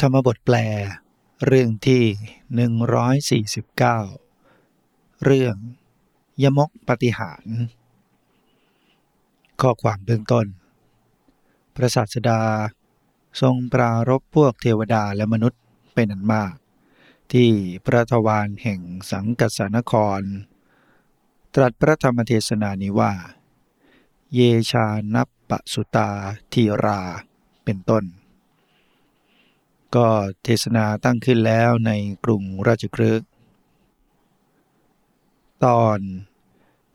ธรรมบทแปล เรื่องที่ 149 เรื่อง ยมกปฏิหาร ข้อความเบื้องต้น พระศาสดาทรงปรารบพวกเทวดาและมนุษย์เป็นอันมาก ที่พระทวารแห่งสังกัสานคร ตรัสพระธรรมเทศนานี้ว่า เยชานับปสุตาทีราเป็นต้น ก็เทศนาตั้งขึ้นแล้วในกรุงราชครึกตอน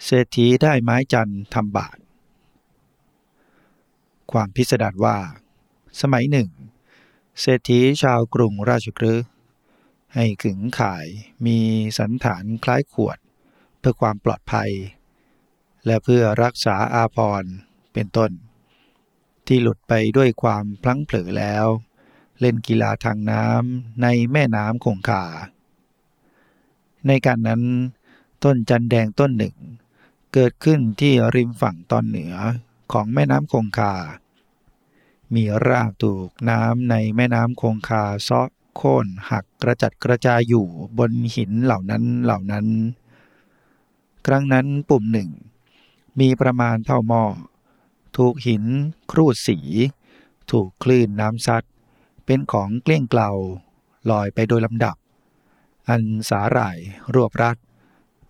เศรษฐีได้ไม้จันทำบาท ความพิสดารว่า สมัยหนึ่ง เศรษฐีชาวกรุงราชครึกให้ขึงข่ายมีสันฐานคล้ายขวด เพื่อความปลอดภัย และเพื่อรักษาอาพรเป็นต้น ที่หลุดไปด้วยความพลั้งเผลอแล้ว เล่นกีฬาทางน้ำในแม่น้ำคงคา ในการนั้น ต้นจันแดงต้นหนึ่ง เกิดขึ้นที่ริมฝั่งตอนเหนือของแม่น้ำคงคา มีรากถูกน้ำในแม่น้ำคงคาซาะโค่นหักกระจัดกระจายอยู่บนหินเหล่านั้นเหล่านั้น ครั้งนั้นปุ่มหนึ่ง มีประมาณเท่าหม้อถูกหินครูดสี ถูกคลื่นน้ำซัด เป็นของเกลี้ยงเกลาลอยไปโดยลำดับ อันสาหร่ายรวบรัด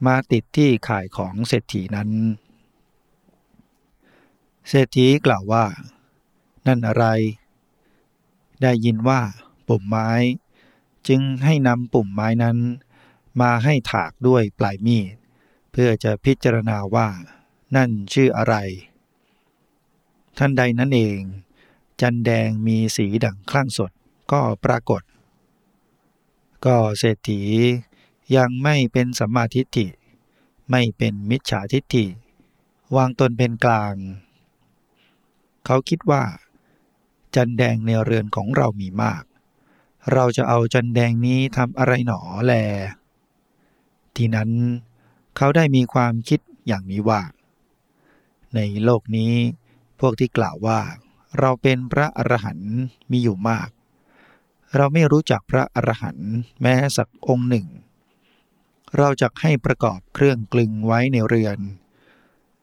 มาติดที่ข่ายของเศรษฐีนั้น เศรษฐีกล่าวว่า นั่นอะไร ได้ยินว่าปุ่มไม้ จึงให้นำปุ่มไม้นั้น มาให้ถากด้วยปลายมีด เพื่อจะพิจารณาว่า นั่นชื่ออะไร ท่านใดนั่นเอง จันแดงมีสีดั่งคลั่งสดก็ปรากฏ ก็เศรษฐียังไม่เป็นสัมมาทิฏฐิ ไม่เป็นมิจฉาทิฏฐิ วางตนเป็นกลาง เขาคิดว่า จันแดงในเรือนของเรามีมาก เราจะเอาจันแดงนี้ทำอะไรหนอแล ทีนั้นเขาได้มีความคิดอย่างนี้ว่า ในโลกนี้พวกที่กล่าวว่า เราเป็นพระอรหันต์มีอยู่มาก เราไม่รู้จักพระอรหันต์แม้สักองค์หนึ่ง เราจะให้ประกอบเครื่องกลึงไว้ในเรือน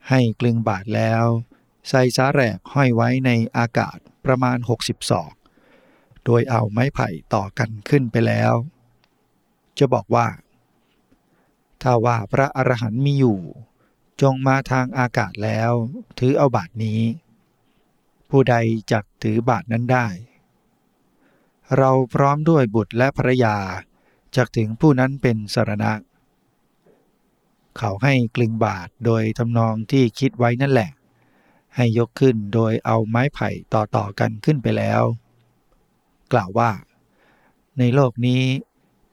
ให้กลึงบาทแล้ว ใส่สาแรกห้อยไว้ในอากาศประมาณ 60ศอก โดยเอาไม้ไผ่ต่อกันขึ้นไปแล้ว จะบอกว่า ถ้าว่าพระอรหันต์มีอยู่ จงมาทางอากาศแล้ว ถือเอาบาทนี้ ผู้ใดจักถือบาทนั้นได้ เราพร้อมด้วยบุตรและภรยาจักถึงผู้นั้นเป็นสารณะ เขาให้กลึงบาทโดยทำนองที่คิดไว้นั่นแหละ ให้ยกขึ้นโดยเอาไม้ไผ่ต่อๆกันขึ้นไปแล้ว กล่าวว่า ในโลกนี้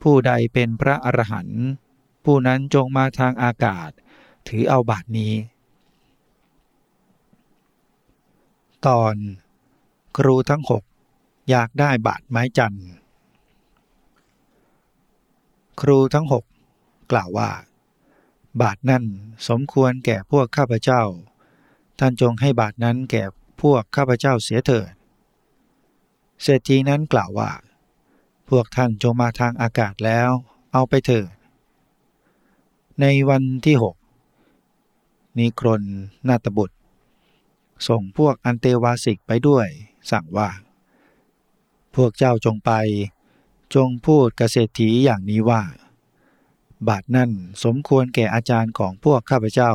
ผู้ใดเป็นพระอรหันต์ผู้นั้นจงมาทางอากาศ ถือเอาบาทนี้ ตอนครูทั้งหกอยากได้บาทไม้จันครูทั้งหกกล่าวว่า บาทนั่นสมควรแก่พวกข้าพเจ้า ท่านจงให้บาทนั้นแก่พวกข้าพเจ้าเสียเถิดเศรษฐีนั้นกล่าวว่า พวกท่านจงมาทางอากาศแล้ว เอาไปเถิดในวันที่หกนิครนนาตบุตร ส่งพวกอันเตวาสิกไปด้วย สั่งว่า พวกเจ้าจงไป จงพูดกเกษตรีอย่างนี้ว่า บาทนั่นสมควรแก่อาจารย์ของพวกข้าพเจ้า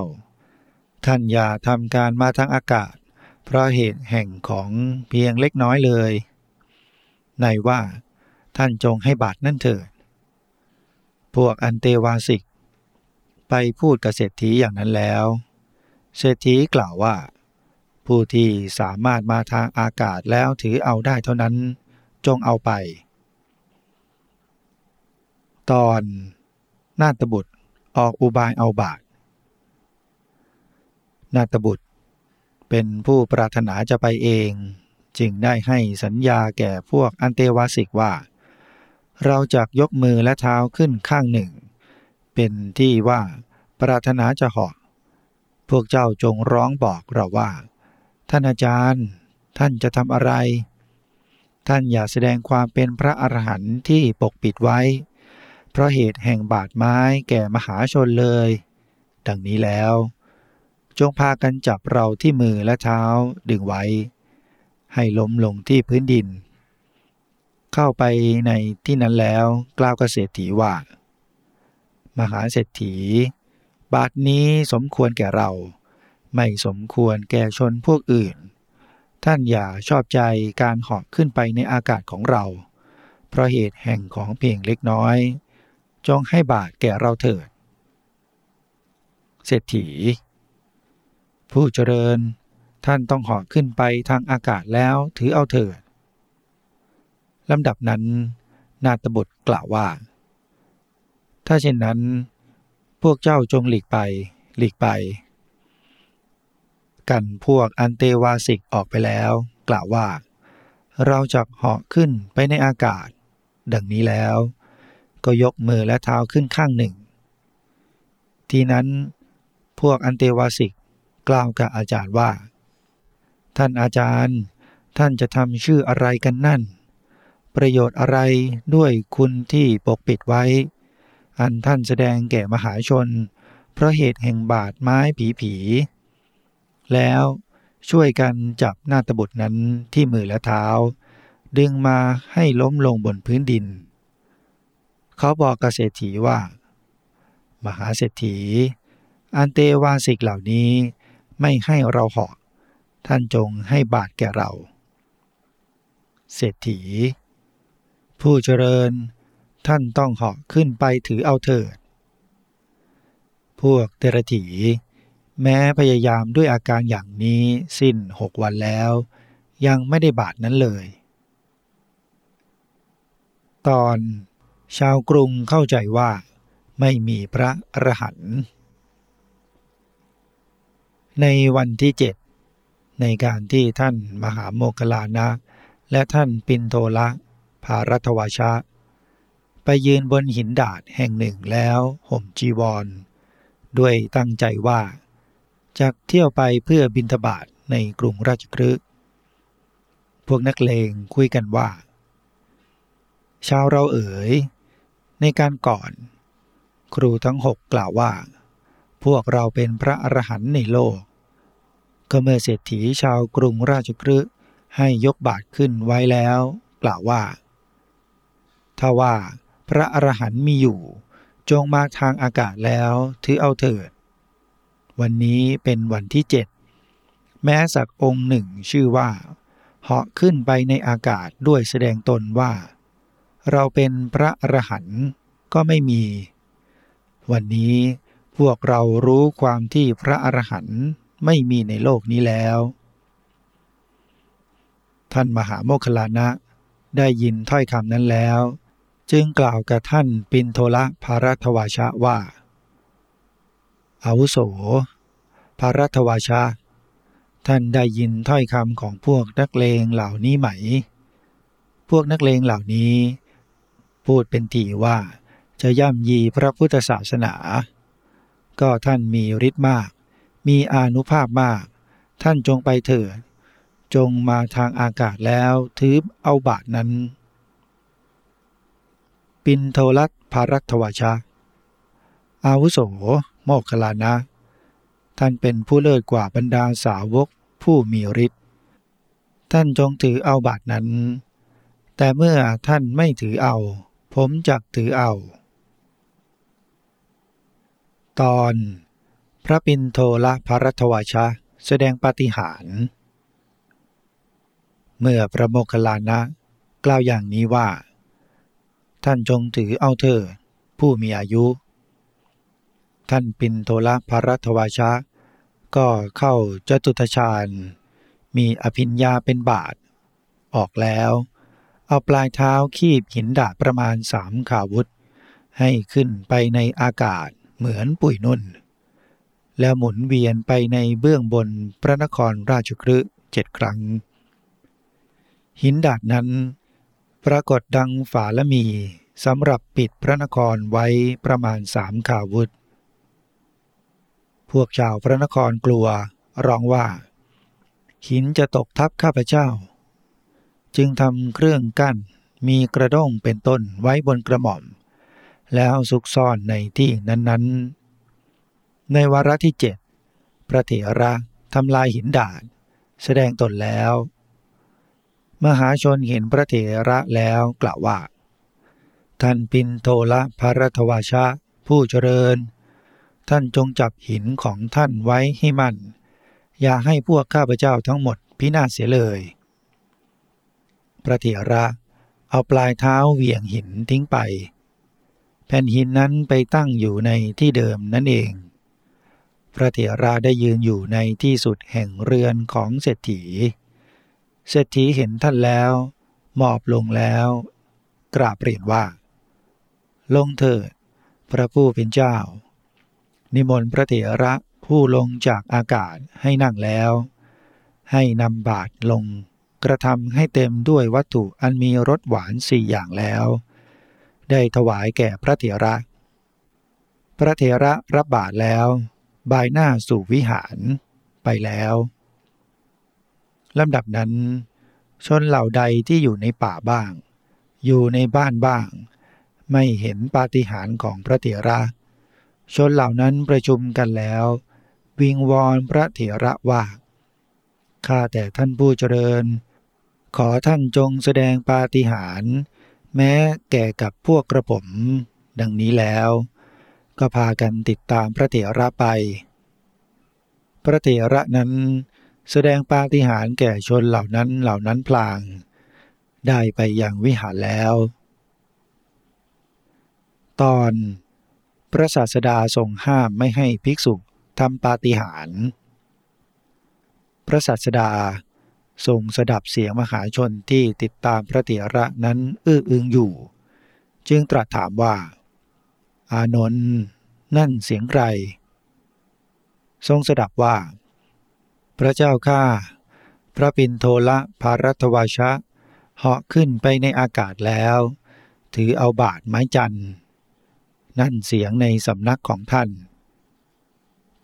ท่านอย่าทำการมาทางอากาศ เพราะเหตุแห่งของเพียงเล็กน้อยเลย ในว่า ท่านจงให้บาทนั่นเถิด พวกอันเตวาสิก ไปพูดกเกษตรีอย่างนั้นแล้วเศรษฐีกล่าวว่า ผู้ที่สามารถมาทางอากาศแล้วถือเอาได้เท่านั้น จงเอาไป ตอนนาตบุตรออกอุบายเอาบาทนาตบุตร เป็นผู้ปรารถนาจะไปเอง จึงได้ให้สัญญาแก่พวกอันเตวาสิกว่า เราจะยกมือและเท้าขึ้นข้างหนึ่ง เป็นที่ว่าปรารถนาจะหาะพวกเจ้าจงร้องบอกเราว่า ท่านอาจารย์ ท่านจะทำอะไร ท่านอย่าแสดงความเป็นพระอรหันต์ที่ปกปิดไว้ เพราะเหตุแห่งบาดไม้แก่มหาชนเลย ดังนี้แล้ว จงพากันจับเราที่มือและเท้าดึงไว้ ให้ล้มลงที่พื้นดิน เข้าไปในที่นั้นแล้วกล่าวกเศรษฐีว่ามหาเศรษฐี บาทนี้สมควรแก่เรา ไม่สมควรแก่ชนพวกอื่น ท่านอย่าชอบใจการเหาะขึ้นไปในอากาศของเรา เพราะเหตุแห่งของเพียงเล็กน้อย จงให้บาทแก่เราเถิด เศรษฐี ผู้เจริญ ท่านต้องเหาะขึ้นไปทางอากาศแล้วถือเอาเถิดลำดับนั้น นาตบุตรกล่าวว่า ถ้าเช่นนั้น พวกเจ้าจงหลีกไป หลีกไป กันพวกอันเตวาสิกออกไปแล้ว กล่าวว่า เราจะเหาะขึ้นไปในอากาศ ดังนี้แล้ว ก็ยกมือและเท้าขึ้นข้างหนึ่ง ทีนั้นพวกอันเตวาสิกกล่าวกับอาจารย์ว่า ท่านอาจารย์ ท่านจะทำชื่ออะไรกันนั่น ประโยชน์อะไรด้วยคุณที่ปกปิดไว้ อันท่านแสดงแก่มหาชน เพราะเหตุแห่งบาดไม้ผีผี แล้วช่วยกันจับหน้าตบุตรนั้นที่มือและเท้า ดึงมาให้ล้มลงบนพื้นดิน เขาบอกกเศรษฐีว่า มหาเศรษฐี อันเตวาสิกเหล่านี้ไม่ให้เราเหาะท่านจงให้บาทแก่เรา เศรษฐี ผู้เจริญ ท่านต้องเหาะขึ้นไปถือเอาเถิด พวกเตระถี แม้พยายามด้วยอาการอย่างนี้สิ้นหกวันแล้ว ยังไม่ได้บาทนั้นเลย ตอนชาวกรุงเข้าใจว่าไม่มีพระอรหันต์ในวันที่เจ็ดในการที่ท่านมหาโมคลานะ และท่านปินโทละภารัตวชะ ไปยืนบนหินดาดแห่งหนึ่งแล้วห่มจีวร ด้วยตั้งใจว่า จะเที่ยวไปเพื่อบินทบาทในกรุงราชคฤห์พวกนักเลงคุยกันว่าชาวเราเอ๋ย ในการก่อน ครูทั้งหกกล่าวว่า พวกเราเป็นพระอรหันต์ในโลก ก็เมื่อเศรษฐีชาวกรุงราชคฤห์ให้ยกบาทขึ้นไว้แล้วกล่าวว่า ถ้าว่าพระอรหันต์มีอยู่ จงมาทางอากาศแล้วถือเอาเถิด วันนี้เป็นวันที่เจ็ดแม้สักองค์หนึ่งชื่อว่าเหาะขึ้นไปในอากาศด้วยแสดงตนว่า เราเป็นพระอรหันต์ก็ไม่มี วันนี้พวกเรารู้ความที่พระอรหันต์ไม่มีในโลกนี้แล้ว ท่านมหาโมคคลานะได้ยินถ้อยคำนั้นแล้ว จึงกล่าวกับท่านปินโทละภารัตวาชะว่า อาวุโสภารัตวาชะท่านได้ยินถ้อยคำของพวกนักเลงเหล่านี้ไหม พวกนักเลงเหล่านี้ พูดเป็นทีว่าจะย่ำยีพระพุทธศาสนา ก็ท่านมีฤทธิ์มาก มีอานุภาพมาก ท่านจงไปเถิด จงมาทางอากาศแล้วถือเอาบาทนั้น ปินโทรัตภารัตวชะอาวุโส โมคคลานะ ท่านเป็นผู้เลิศกว่าบรรดาสาวกผู้มีฤทธิ์ท่านจงถือเอาบาทนั้น แต่เมื่อท่านไม่ถือเอา ผมจักถือเอา ตอน พระปินโทละภรัตวชะ แสดงปาฏิหาริย์เมื่อพระโมคคัลลานะ กล่าวอย่างนี้ว่า ท่านจงถือเอาเถิดผู้มีอายุ ท่านปินโทละภรัตวชะ ก็เข้าจตุทชาญ มีอภิญญาเป็นบาท ออกแล้ว เอาปลายเท้าคีบหินดาประมาณสามขาวุธ ให้ขึ้นไปในอากาศเหมือนปุ๋ยนุ่น แล้วหมุนเวียนไปในเบื้องบนพระนครราชคฤห์เจ็ดครั้ง หินดาดนั้น ปรากฏดังฝาละมีสำหรับปิดพระนครไว้ประมาณสามขาวุธ พวกชาวพระนครกลัวร้องว่า หินจะตกทับข้าพเจ้า จึงทำเครื่องกั้นมีกระด้งเป็นต้นไว้บนกระหม่อม แล้วซุกซ่อนในที่นั้นๆ ในวาระที่เจ็ดพระเถระทำลายหินด่านแสดงตนแล้ว มหาชนเห็นพระเถระแล้วกล่าวว่า ท่านปินโทละภรทวาชะผู้เจริญ ท่านจงจับหินของท่านไว้ให้มั่น อย่าให้พวกข้าพเจ้าทั้งหมดพินาศเสียเลย พระเถระเอาปลายเท้าเหวี่ยงหินทิ้งไป แผ่นหินนั้นไปตั้งอยู่ในที่เดิมนั่นเอง พระเถระได้ยืนอยู่ในที่สุดแห่งเรือนของเศรษฐี เศรษฐีเห็นท่านแล้วมอบลงแล้ว กราบเรียนว่า ลงเถิด พระผู้เป็นเจ้า นิมนต์พระเถระผู้ลงจากอากาศให้นั่งแล้ว ให้นำบาทลง กระทำให้เต็มด้วยวัตถุอันมีรสหวานสี่อย่างแล้ว ได้ถวายแก่พระเถระ พระเถระรับบาทแล้ว บายหน้าสู่วิหารไปแล้วลำดับนั้น ชนเหล่าใดที่อยู่ในป่าบ้าง อยู่ในบ้านบ้าง ไม่เห็นปาฏิหาริย์ของพระเถระ ชนเหล่านั้นประชุมกันแล้ว วิงวอนพระเถระว่า ข้าแต่ท่านผู้เจริญ ขอท่านจงแสดงปาฏิหาริย์แม้แก่กับพวกกระผม ดังนี้แล้ว ก็พากันติดตามพระเถระไป พระเถระนั้นแสดงปาฏิหาริย์แก่ชนเหล่านั้นเหล่านั้นพลาง ได้ไปยังวิหารแล้ว ตอน พระศาสดาทรงห้ามไม่ให้ภิกษุทำปาฏิหาริย์พระศาสดาทรงสดับเสียงมหาชนที่ติดตามพระเถระนั้นอื้ออึงอยู่ จึงตรัสถามว่า อานนท์นั่นเสียงใคร ทรงสดับว่า พระเจ้าข้าพระปินโทละภารัตวาชะเหาะขึ้นไปในอากาศแล้ว ถือเอาบาทไม้จัน นั่นเสียงในสำนักของท่าน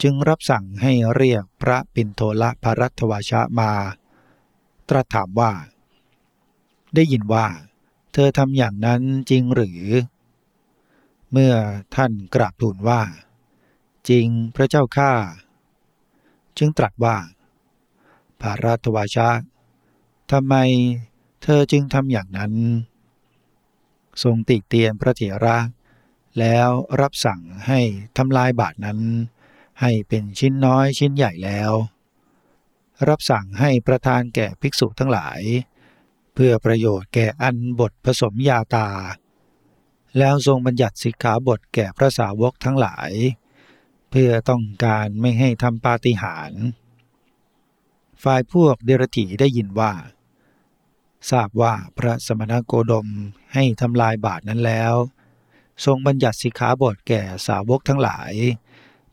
จึงรับสั่งให้เรียกพระปินโทละภารัตวาชะมา ตรัสถามว่า ได้ยินว่า เธอทำอย่างนั้นจริงหรือ เมื่อท่านกราบทูลว่า จริงพระเจ้าข้าจึงตรัสว่าภารัตวาชะทำไมเธอจึงทำอย่างนั้น ทรงติเตียนพระเถระ แล้วรับสั่งให้ทำลายบาทนั้น ให้เป็นชิ้นน้อยชิ้นใหญ่แล้ว รับสั่งให้ประทานแก่ภิกษุทั้งหลาย เพื่อประโยชน์แก่อันบทผสมยาตา แล้วทรงบัญญัติสิกขาบทแก่พระสาวกทั้งหลาย เพื่อต้องการไม่ให้ทำปาฏิหาริย์ฝ่ายพวกเดรถีได้ยินว่า ทราบว่าพระสมณโคดมให้ทำลายบาทนั้นแล้ว ทรงบัญญัติสิกขาบทแก่สาวกทั้งหลาย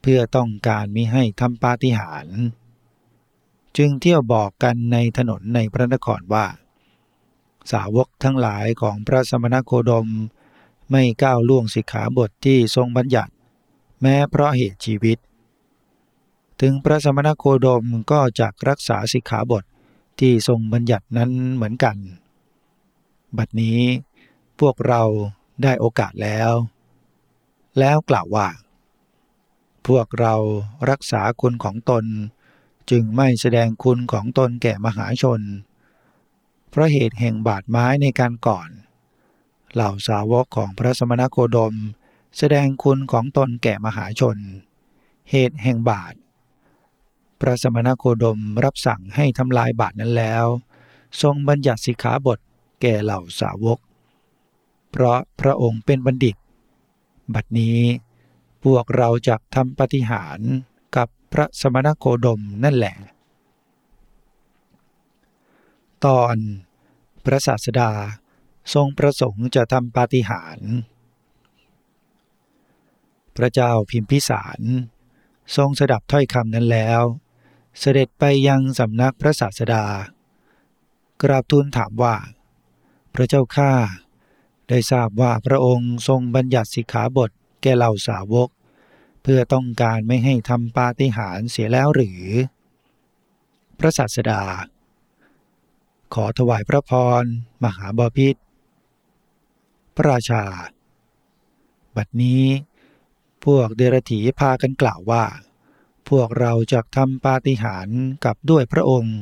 เพื่อต้องการมิให้ทำปาฏิหาริย์จึงเที่ยวบอกกันในถนนในพระนครว่า สาวกทั้งหลายของพระสมณโคดม ไม่ก้าวล่วงสิกขาบทที่ทรงบัญญัติ แม้เพราะเหตุชีวิต ถึงพระสมณโคดมก็จักรักษาสิกขาบทที่ทรงบัญญัตินั้นเหมือนกัน บัดนี้พวกเรา ได้โอกาสแล้ว แล้วกล่าวว่า พวกเรารักษาคุณของตน จึงไม่แสดงคุณของตนแก่มหาชน เพราะเหตุแห่งบาดไม้ในการก่อน เหล่าสาวกของพระสมณโคดม แสดงคุณของตนแก่มหาชน เหตุแห่งบาดพระสมณโคดมรับสั่งให้ทำลายบาดนั้นแล้ว ทรงบัญญัติสิกขาบทแก่เหล่าสาวก เพราะพระองค์เป็นบัณฑิต บัดนี้พวกเราจะทำปฏิหารกับพระสมณโคดมนั่นแหละ ตอนพระศาสดาทรงประสงค์จะทำปาฏิหาริย์พระเจ้าพิมพิสาร ทรงสดับถ้อยคำนั้นแล้ว เสด็จไปยังสำนักพระศาสดา กราบทูลถามว่า พระเจ้าข้า ได้ทราบว่าพระองค์ทรงบัญญัติสิกขาบทแก่เหล่าสาวก เพื่อต้องการไม่ให้ทำปาฏิหาริย์เสียแล้วหรือ พระศาสดา ขอถวายพระพร มหาบาพิษพระราชา บัดนี้พวกเดรถีพากันกล่าวว่า พวกเราจะทำปาฏิหาริย์กับด้วยพระองค์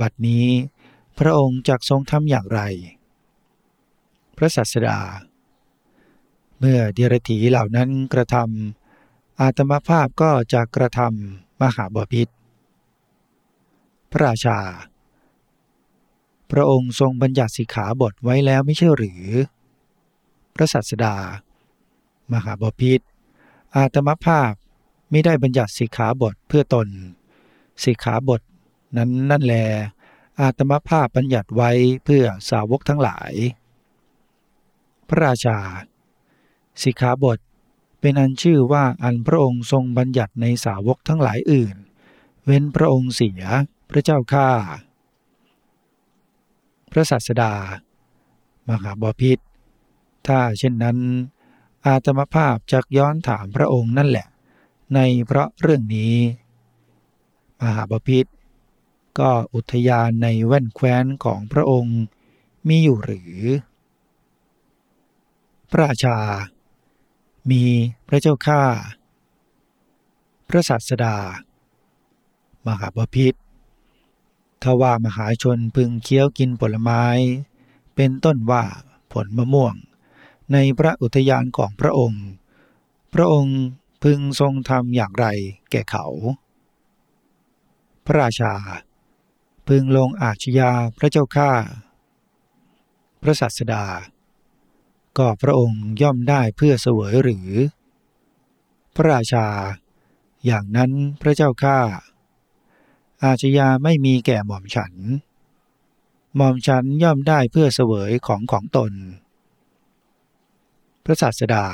บัดนี้พระองค์จักทรงทำอย่างไร ระสัสดา เมื่อเดรถีเหล่านั้นกระทำอาตมาภาพก็จะกระทำมหาบพิษพระราชา พระองค์ทรงบัญญัติสิกขาบทไว้แล้วไม่ใช่หรือ พระสัสดา มหาบพิษอาตมภาพไม่ได้บัญญัติสิกขาบทเพื่อตน สิกขาบทนั้นนั่นแล อาตมภาพบัญญัติไว้เพื่อสาวกทั้งหลาย พระราชา สิกขาบทเป็นอันชื่อว่าอันพระองค์ทรงบัญญัติในสาวกทั้งหลายอื่น เว้นพระองค์เสียพระเจ้าข้าพระสัสดา มหาบพิษถ้าเช่นนั้น อาตมภาพจักย้อนถามพระองค์นั่นแหละ ในเพราะเรื่องนี้ มหาบพิษก็อุทยานในแว่นแคว้นของพระองค์มีอยู่หรือ พระราชา มีพระเจ้าข้าพระสัสดา มหาบพิษทว่ามหาชนพึงเคี้ยวกินผลไม้ เป็นต้นว่าผลมะม่วง ในพระอุทยานของพระองค์ พระองค์พึงทรงทำอย่างไรแก่เขา พระราชา พึงลงอาชญาพระเจ้าข้า พระสัสดา ก็พระองค์ย่อมได้เพื่อเสวยหรือ พระราชา อย่างนั้นพระเจ้าข้าอาชญาไม่มีแก่หม่อมฉัน หม่อมฉันย่อมได้เพื่อเสวยของของตน พระศาสดา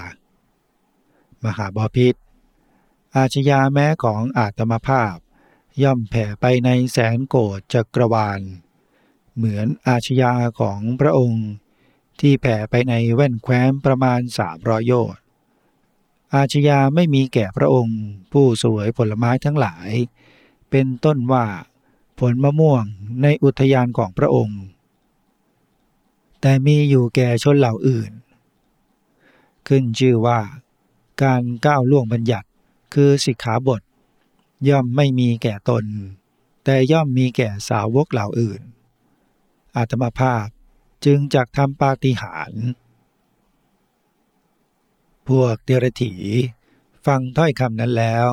มหาบาพิษอาชญาแม้ของอาตมาภาพ ย่อมแผ่ไปในแสนโกดจักรวาล เหมือนอาชญาของพระองค์ ที่แผ่ไปในแว่นแคว้นประมาณสามรอยโยชน์อาชญาไม่มีแก่พระองค์ ผู้สวยผลไม้ทั้งหลาย เป็นต้นว่าผลมะม่วงในอุทยานของพระองค์ แต่มีอยู่แก่ชนเหล่าอื่น ขึ้นชื่อว่า การก้าวล่วงบัญญัติคือสิกขาบท ย่อมไม่มีแก่ตน แต่ย่อมมีแก่สาวกเหล่าอื่นอาตมาภาพ จึงจักทำปาฏิหาริย์พวกเดรถีฟังถ้อยคำนั้นแล้ว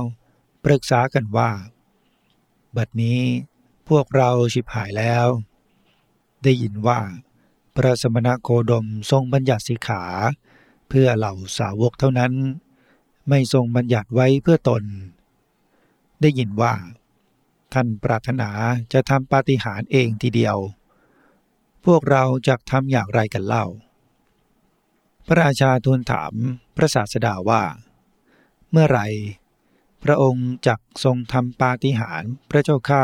ปรึกษากันว่า บัดนี้พวกเราฉิบหายแล้ว ได้ยินว่า พระสมณโคดมทรงบัญญัติสิขา เพื่อเหล่าสาวกเท่านั้น ไม่ทรงบัญญัติไว้เพื่อตน ได้ยินว่า ท่านปรารถนาจะทำปาฏิหาริย์เองทีเดียว พวกเราจะทำอย่างไรกันเล่า พระราชาทูลถามพระศาสดาว่า เมื่อไรพระองค์จักทรงทำปาฏิหาริย์พระเจ้าข้า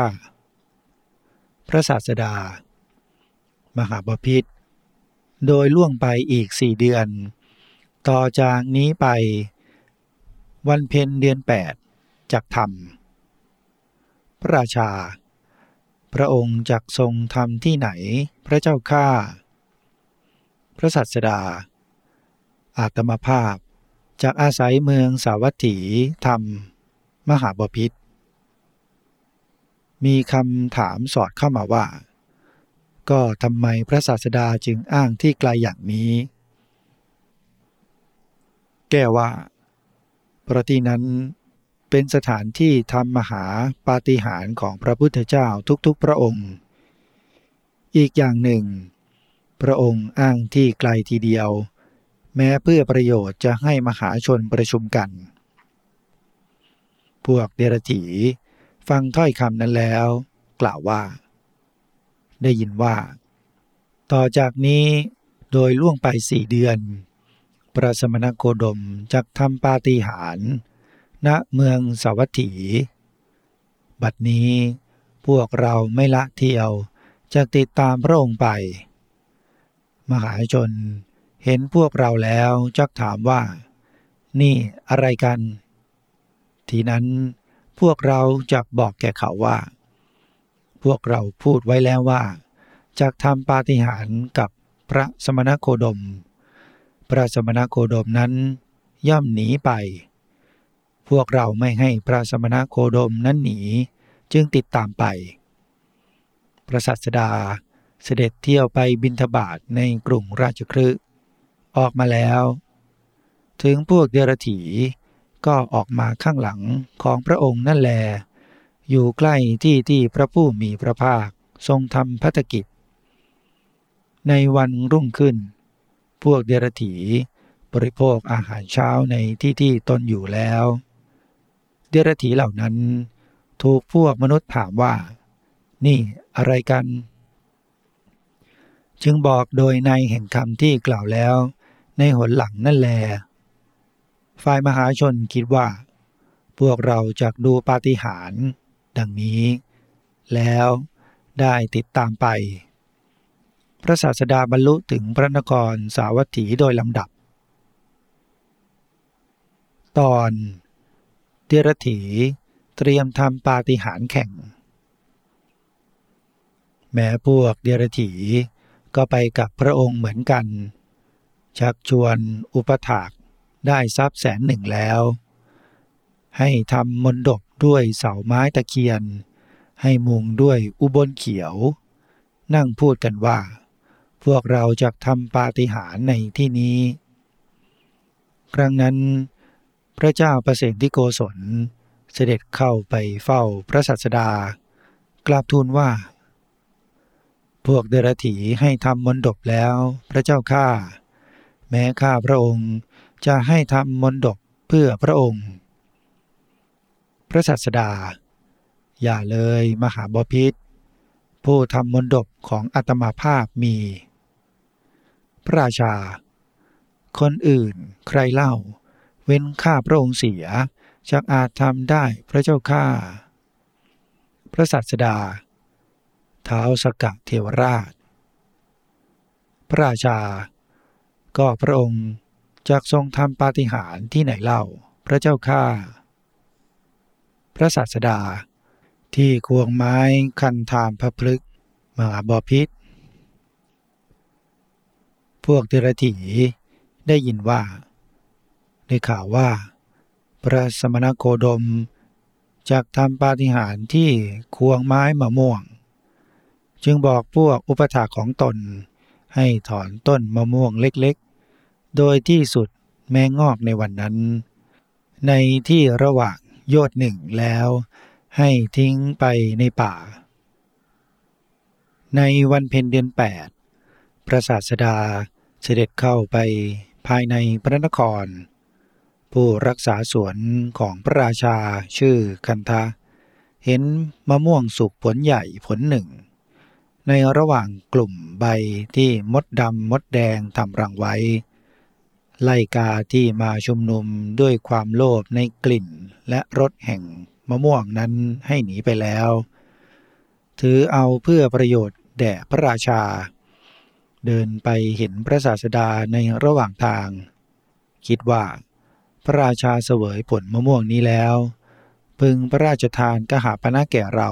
พระศาสดา มหาบพิษโดยล่วงไปอีกสี่เดือน ต่อจากนี้ไป วันเพ็ญเดือนแปดจักทำพระราชา พระองค์จักทรงทำที่ไหน พระเจ้าข้าพระสัสดา อาตมาภาพจากอาศัยเมืองสาวัตถีทำมหาบพิษมีคำถามสอดเข้ามาว่า ก็ทำไมพระศาสดาจึงอ้างที่ไกลอย่างนี้ แก้ว่าประที่นั้น เป็นสถานที่ทำมหาปาฏิหาริย์ของพระพุทธเจ้าทุกๆ พระองค์ อีกอย่างหนึ่ง พระองค์อ้างที่ไกลทีเดียว แม้เพื่อประโยชน์จะให้มหาชนประชุมกัน พวกเดรถีฟังถ้อยคำนั้นแล้ว กล่าวว่า ได้ยินว่า ต่อจากนี้โดยล่วงไปสี่เดือน พระสมณโคดมจักทำปาฏิหาริย์ ณเมืองสาวัตถี บัดนี้พวกเราไม่ละเที่ยวจะติดตามพระองค์ไป มหาชนเห็นพวกเราแล้วจักถามว่า นี่อะไรกัน ทีนั้นพวกเราจะบอกแก่เขาว่า พวกเราพูดไว้แล้วว่าจากทำปาฏิหาริย์กับพระสมณโคดม พระสมณโคดมนั้นย่อมหนีไป พวกเราไม่ให้พระสมณโคดมนั้นหนี จึงติดตามไป พระสัสดาเสด็จเที่ยวไปบินทบาทในกรุงราชคฤห์ออกมาแล้ว ถึงพวกเดรถีก็ออกมาข้างหลังของพระองค์นั่นแล อยู่ใกล้ที่ที่พระผู้มีพระภาคทรงทำพัฒกิจ ในวันรุ่งขึ้น พวกเดรถีบริโภคอาหารเช้าในที่ที่ตนอยู่แล้ว เดรถีเหล่านั้น ถูกพวกมนุษย์ถามว่า นี่อะไรกัน จึงบอกโดยในแห่งคำที่กล่าวแล้ว ในหนหลังนั่นแล ฝ่ายมหาชนคิดว่า พวกเราจะดูปาฏิหาริย์ดังนี้ แล้วได้ติดตามไป พระศาสดาบรรลุถึงพระนครสาวัตถีโดยลำดับ ตอน เดรถีเตรียมทำปาฏิหาริย์แข่ง แม้พวกเดรถีก็ไปกับพระองค์เหมือนกัน ชักชวนอุปถากได้ทรัพย์แสนหนึ่งแล้ว ให้ทำมนดบด้วยเสาไม้ตะเคียน ให้มุงด้วยอุบลเขียว นั่งพูดกันว่า พวกเราจะทำปาฏิหาริย์ในที่นี้ ครั้งนั้น พระเจ้าประสฐที่โกศลเสด็จเข้าไปเฝ้าพระสัสดากราบทูลว่า พวกเดรถีให้ทำมนดบแล้วพระเจ้าข้าแม้ข้าพระองค์จะให้ทำมนดบเพื่อพระองค์ พระสัสดา อย่าเลยมหาบพิษผู้ทำมนดบของอัตมาภาพมี พระราชา คนอื่นใครเล่า เว้นข้าพระองค์เสียจักอาจทำได้พระเจ้าข้าพระสัสดา เท้าสกัดเทวราช พระราชา ก็พระองค์จักทรงทำปาฏิหาริย์ที่ไหนเล่าพระเจ้าข้าพระสัสดา ที่ควงไม้คันธามพระพฤกมหาบอพิษพวกเดรถีได้ยินว่า ได้ข่าวว่า พระสมณโคดมจากทำปาฏิหาริย์ที่ควงไม้มะม่วง จึงบอกพวกอุปถาของตนให้ถอนต้นมะม่วงเล็กๆ โดยที่สุดแม้งอกในวันนั้น ในที่ระหว่างโยดหนึ่งแล้ว ให้ทิ้งไปในป่า ในวันเพ็ญเดือนแปดพระศาสดาเสด็จเข้าไปภายในพระนคร ผู้รักษาสวนของพระราชาชื่อคันทะเห็นมะม่วงสุกผลใหญ่ผลหนึ่ง ในระหว่างกลุ่มใบที่มดดำมดแดงทำรังไว้ ไล่กาที่มาชุมนุมด้วยความโลภในกลิ่นและรสแห่งมะม่วงนั้นให้หนีไปแล้ว ถือเอาเพื่อประโยชน์แด่พระราชา เดินไปเห็นพระศาสดาในระหว่างทาง คิดว่า พระราชาเสวยผลมะม่วงนี้แล้ว พึงพระราชทานกหาปณะแก่เรา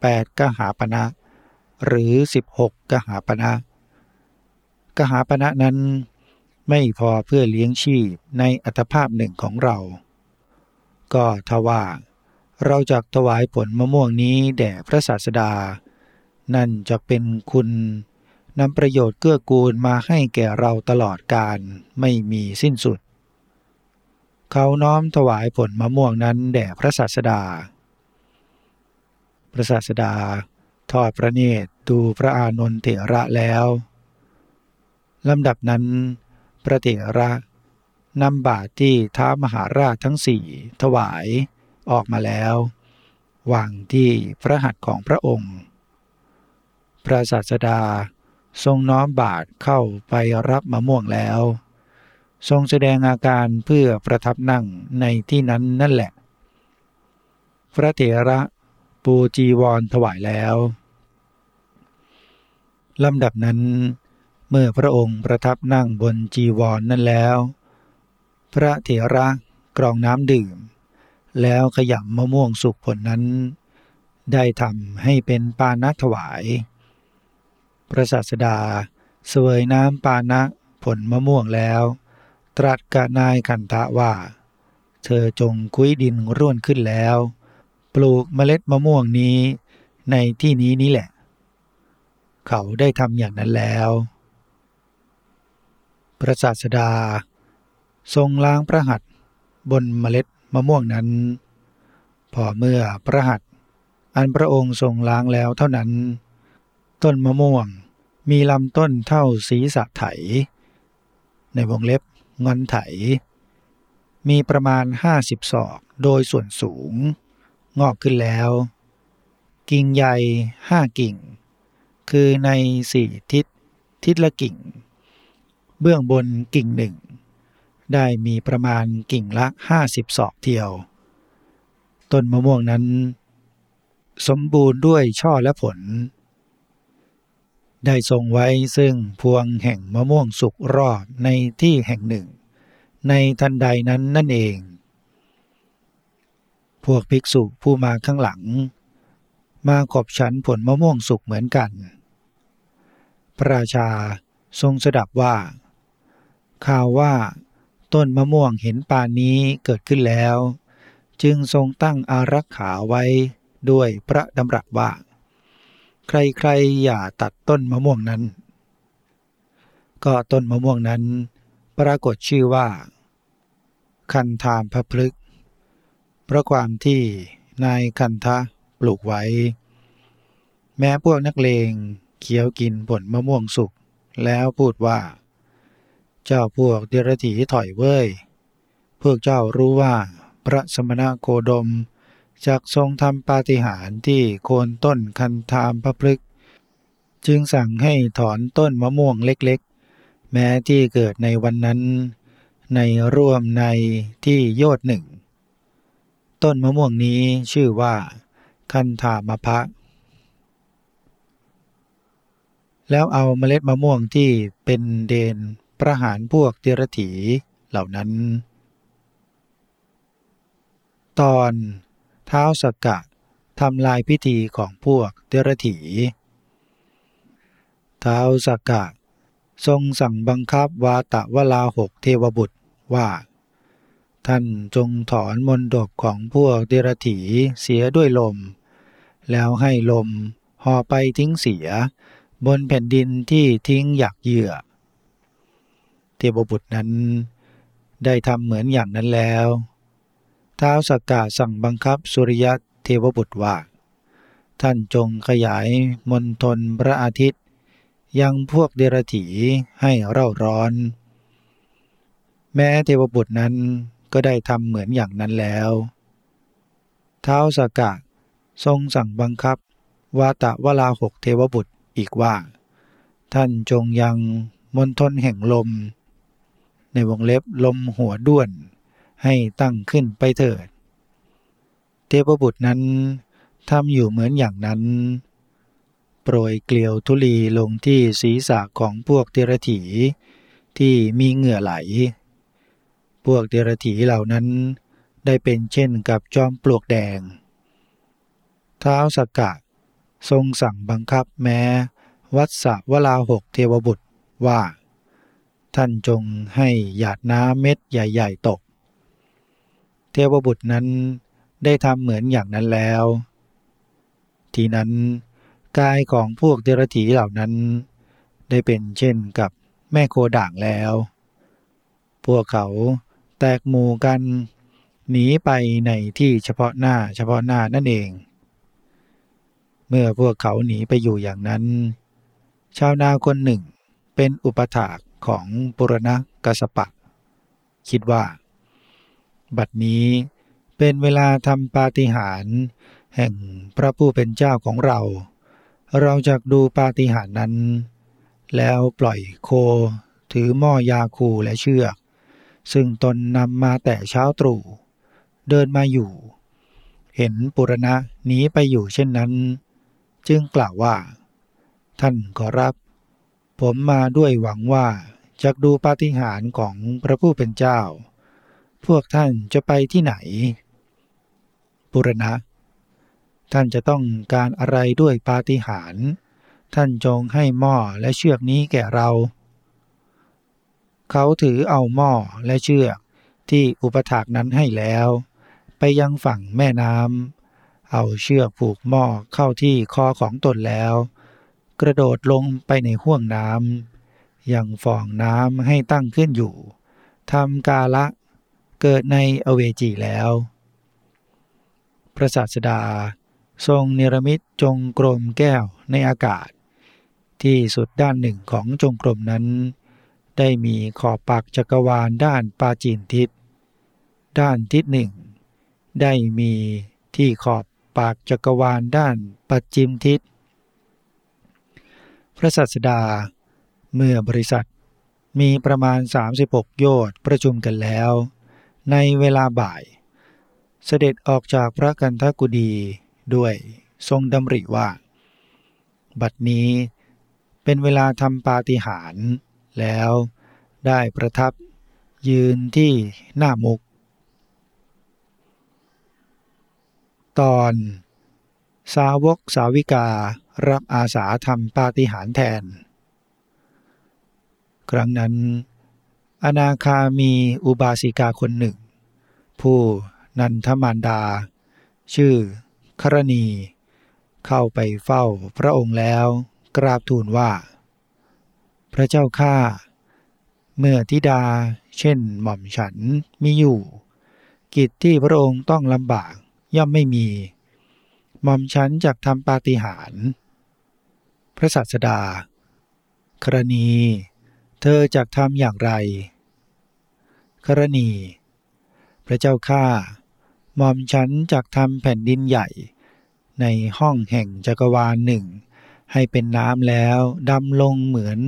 แปดกหาปณะหรือสิบหกกหาปณะกหาปณะนั้นไม่พอเพื่อเลี้ยงชีพในอัตภาพหนึ่งของเรา ก็ทว่า เราจะถวายผลมะม่วงนี้แด่พระศาสดา นั่นจะเป็นคุณนำประโยชน์เกื้อกูลมาให้แก่เราตลอดการไม่มีสิ้นสุด เขาน้อมถวายผลมะม่วงนั้นแด่พระศาสดา พระศาสดาทอดพระเนตรดูพระอานนท์เถระแล้วลำดับนั้น พระเถระนำบาตรที่ท้ามหาราชทั้งสี่ถวายออกมาแล้ววางที่พระหัตถ์ของพระองค์ พระศาสดาทรงน้อมบาตรเข้าไปรับมะม่วงแล้ว ทรงแสดงอาการเพื่อประทับนั่งในที่นั้นนั่นแหละ พระเถระปูจีวรถวายแล้วลำดับนั้น เมื่อพระองค์ประทับนั่งบนจีวรนนั่นแล้ว พระเถระกรองน้ำดื่ม แล้วขยำมะม่วงสุกผลนั้น ได้ทำให้เป็นปานัถวาย พระศาสดาเสวยน้ำปานะผลมะม่วงแล้ว ตรัสกับนายคันทะว่า เธอจงคุ้ยดินร่วนขึ้นแล้ว ปลูกเมล็ดมะม่วงนี้ในที่นี้นี้แหละ เขาได้ทำอย่างนั้นแล้ว พระศาสดา ทรงล้างพระหัตถ์บนเมล็ดมะม่วงนั้น พอเมื่อพระหัตถ์อันพระองค์ทรงล้างแล้วเท่านั้น ต้นมะม่วงมีลำต้นเท่าศีรษะไถ ในวงเล็บ งอนไถ มีประมาณห้าสิบศอกโดยส่วนสูง งอกขึ้นแล้ว กิ่งใหญ่ห้ากิ่ง คือในสี่ทิศทิศละกิ่ง เบื้องบนกิ่งหนึ่ง ได้มีประมาณกิ่งละห้าสิบศอกเทียว ต้นมะม่วงนั้น สมบูรณ์ด้วยช่อและผล ได้ทรงไว้ซึ่งพวงแห่งมะม่วงสุกรอบในที่แห่งหนึ่ง ในทันใดนั้นนั่นเอง พวกภิกษุผู้มาข้างหลัง มาขบฉันผลมะม่วงสุกเหมือนกัน พระราชาทรงสดับว่า ข่าวว่า ต้นมะม่วงเห็นปานนี้เกิดขึ้นแล้ว จึงทรงตั้งอารักขาไว้ด้วยพระดำรัสว่า ใครๆอย่าตัดต้นมะม่วงนั้น ก็ต้นมะม่วงนั้น ปรากฏชื่อว่า คันธามพระพฤกเพราะความที่นายคันทะปลูกไว้ แม้พวกนักเลงเคี้ยวกินผลมะม่วงสุกแล้วพูดว่า เจ้าพวกเดรถีถอยเว้ย พวกเจ้ารู้ว่าพระสมณโคดม จากทรงทำปาฏิหาริย์ที่โคนต้นคันธามพระพฤกจึงสั่งให้ถอนต้นมะม่วงเล็กๆ แม้ที่เกิดในวันนั้น ในร่วมในที่โยดหนึ่ง ต้นมะม่วงนี้ชื่อว่า คันธามพะ แล้วเอาเมล็ดมะม่วงที่เป็นเดนประหารพวกเดรถีเหล่านั้น ตอน ท้าสกกะทำลายพิธีของพวกเดรถีเท้าสกกะทรงสั่งบังคับวาตะวลาหกเทวบุตรว่า ท่านจงถอนมนดบของพวกเดรถีเสียด้วยลม แล้วให้ลมห่อไปทิ้งเสีย บนแผ่นดินที่ทิ้งอยากเหยื่อ เทวบุตรนั้น ได้ทำเหมือนอย่างนั้นแล้ว ท้าวสักกะสั่งบังคับสุริยะเทวบุตรว่า ท่านจงขยายมนทนพระอาทิตย์ ยังพวกเดรถีให้เร่าร้อน แม้เทวบุตรนั้นก็ได้ทำเหมือนอย่างนั้นแล้วท้าวสักกะทรงสั่งบังคับวาตะวลาหกเทวบุตรอีกว่า ท่านจงยังมนทนแห่งลม ในวงเล็บลมหัวด้วน ให้ตั้งขึ้นไปเถิด เทพบุตรนั้นทำอยู่เหมือนอย่างนั้น โปรยเกลียวทุลีลงที่ศีรษะของพวกเทรถีที่มีเหงื่อไหล พวกเทรถีเหล่านั้นได้เป็นเช่นกับจอมปลวกแดง เท้าสกกะทรงสั่งบังคับแม้ วัดสะวลาหกเทวบุตรว่า ท่านจงให้หยาดน้ำเม็ดใหญ่ ๆ ตก เทวบุตรนั้นได้ทำเหมือนอย่างนั้นแล้ว ทีนั้นกายของพวกเดรถีเหล่านั้น ได้เป็นเช่นกับแม่โคด่างแล้ว พวกเขาแตกหมู่กัน หนีไปในที่เฉพาะหน้าเฉพาะหน้านั่นเอง เมื่อพวกเขาหนีไปอยู่อย่างนั้น ชาวนาคนหนึ่งเป็นอุปถากของปุรณะกสปะ คิดว่า บัดนี้เป็นเวลาทำปาฏิหาริย์แห่งพระผู้เป็นเจ้าของเรา เราจะดูปาฏิหาริย์นั้น แล้วปล่อยโคถือหม้อยาคูและเชือก ซึ่งตนนำมาแต่เช้าตรู่เดินมาอยู่ เห็นปุรณะหนีไปอยู่เช่นนั้น จึงกล่าวว่า ท่านขอรับ ผมมาด้วยหวังว่าจะดูปาฏิหาริย์ของพระผู้เป็นเจ้า พวกท่านจะไปที่ไหนปุรณะ ท่านจะต้องการอะไรด้วยปาฏิหาริย์ท่านจงให้หม้อและเชือกนี้แก่เรา เขาถือเอาหม้อและเชือกที่อุปถากนั้นให้แล้ว ไปยังฝั่งแม่น้ำเอาเชือกผูกหม้อเข้าที่คอของตนแล้ว กระโดดลงไปในห้วงน้ำยังฟองน้ำให้ตั้งขึ้นอยู่ทำกาละ เกิดในอเวจีแล้ว พระศาสดาทรงเนรมิตจงกรมแก้วในอากาศ ที่สุดด้านหนึ่งของจงกรมนั้น ได้มีขอบปากจักรวาลด้านปาจีนทิศ ด้านทิศหนึ่ง ได้มีที่ขอบปากจักรวาลด้านปัจจิมทิศ พระศาสดาเมื่อบริษัทมีประมาณ 36 โยชน์ประชุมกันแล้ว ในเวลาบ่าย เสด็จออกจากพระกันทกุดีด้วยทรงดำริว่า บัดนี้เป็นเวลาทำปาฏิหาริย์แล้วได้ประทับยืนที่หน้ามุก ตอนสาวกสาวิการับอาสาทำปาฏิหาริย์แทน ครั้งนั้น อนาคามีอุบาสิกาคนหนึ่ง ผู้นันทมารดา ชื่อครณี เข้าไปเฝ้าพระองค์แล้วกราบทูลว่า พระเจ้าข้าเมื่อธิดาเช่นหม่อมฉันมีอยู่ กิจที่พระองค์ต้องลำบากย่อมไม่มี หม่อมฉันจักทำปาฏิหาริย์พระสัสดา ครณี เธอจักทำอย่างไรครณี พระเจ้าข้าหม่อมฉันจักทำแผ่นดินใหญ่ ในห้องแห่งจักรวาลหนึ่ง ให้เป็นน้ำแล้วดำลงเหมือน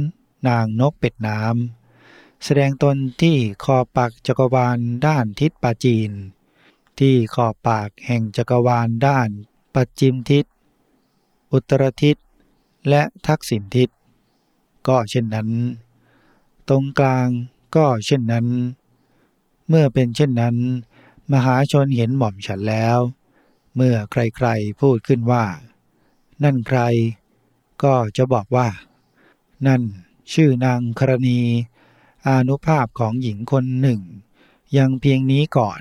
นางนกเป็ดน้ำแสดงตนที่ขอบปากจักรวาลด้านทิศปาจีน ที่ขอบปากแห่งจักรวาลด้านปัจจิมทิศ อุตรทิศ และทักษิณทิศ ก็เช่นนั้น ตรงกลางก็เช่นนั้น เมื่อเป็นเช่นนั้น มหาชนเห็นหม่อมฉันแล้ว เมื่อใครๆพูดขึ้นว่า นั่นใคร ก็จะบอกว่า นั่นชื่อนางครณีอานุภาพของหญิงคนหนึ่ง ยังเพียงนี้ก่อน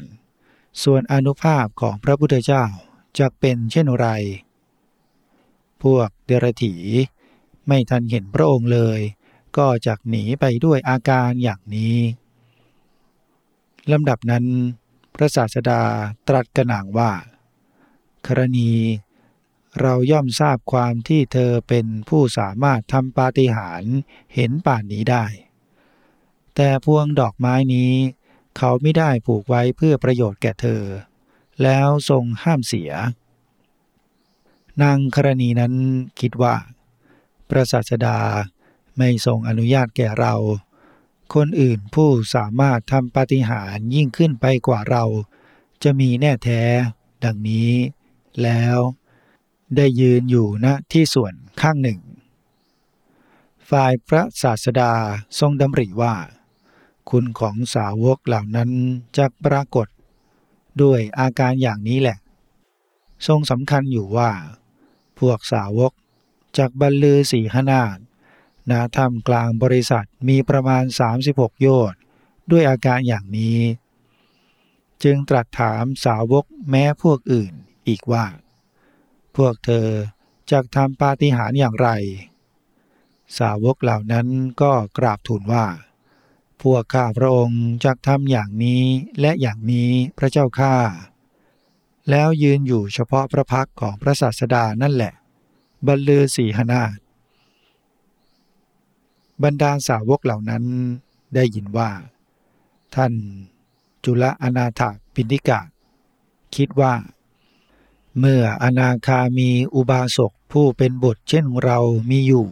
ส่วนอนุภาพของพระพุทธเจ้าจะเป็นเช่นไร พวกเดรถีไม่ทันเห็นพระองค์เลย ก็จักหนีไปด้วยอาการอย่างนี้ลำดับนั้น พระศาสดาตรัสกระหน่างว่า ครณี เราย่อมทราบความที่เธอเป็นผู้สามารถทำปาฏิหาริย์เห็นป่านนี้ได้ แต่พวงดอกไม้นี้ เขาไม่ได้ผูกไว้เพื่อประโยชน์แก่เธอ แล้วทรงห้ามเสีย นางครณีนั้นคิดว่า พระศาสดา ไม่ทรงอนุญาตแก่เรา คนอื่นผู้สามารถทำปาฏิหาริย์ยิ่งขึ้นไปกว่าเรา จะมีแน่แท้ ดังนี้ แล้ว ได้ยืนอยู่ณที่ส่วนข้างหนึ่ง ฝ่ายพระศาสดาทรงดำริว่า คุณของสาวกเหล่านั้นจะปรากฏ ด้วยอาการอย่างนี้แหละ ทรงสำคัญอยู่ว่า พวกสาวกจากบรรลือสีหนาด ฏณถ้ำกลางบริษัทมีประมาณ 36 โยชน์ด้วยอาการอย่างนี้ จึงตรัสถามสาวกแม้พวกอื่นอีกว่า พวกเธอจะทำปาฏิหาริย์อย่างไร สาวกเหล่านั้นก็กราบทูลว่า พวกข้าพระองค์จะทำอย่างนี้และอย่างนี้พระเจ้าข้าแล้วยืนอยู่เฉพาะพระพักของพระศาสดานั่นแหละ บรรลือสีหนาฏ บรรดาสาวกเหล่านั้นได้ยินว่า ท่านจุลอนาถปิณิกะ คิดว่า เมื่ออนาคามีอุบาสกผู้เป็นบุตรเช่นเรามีอยู่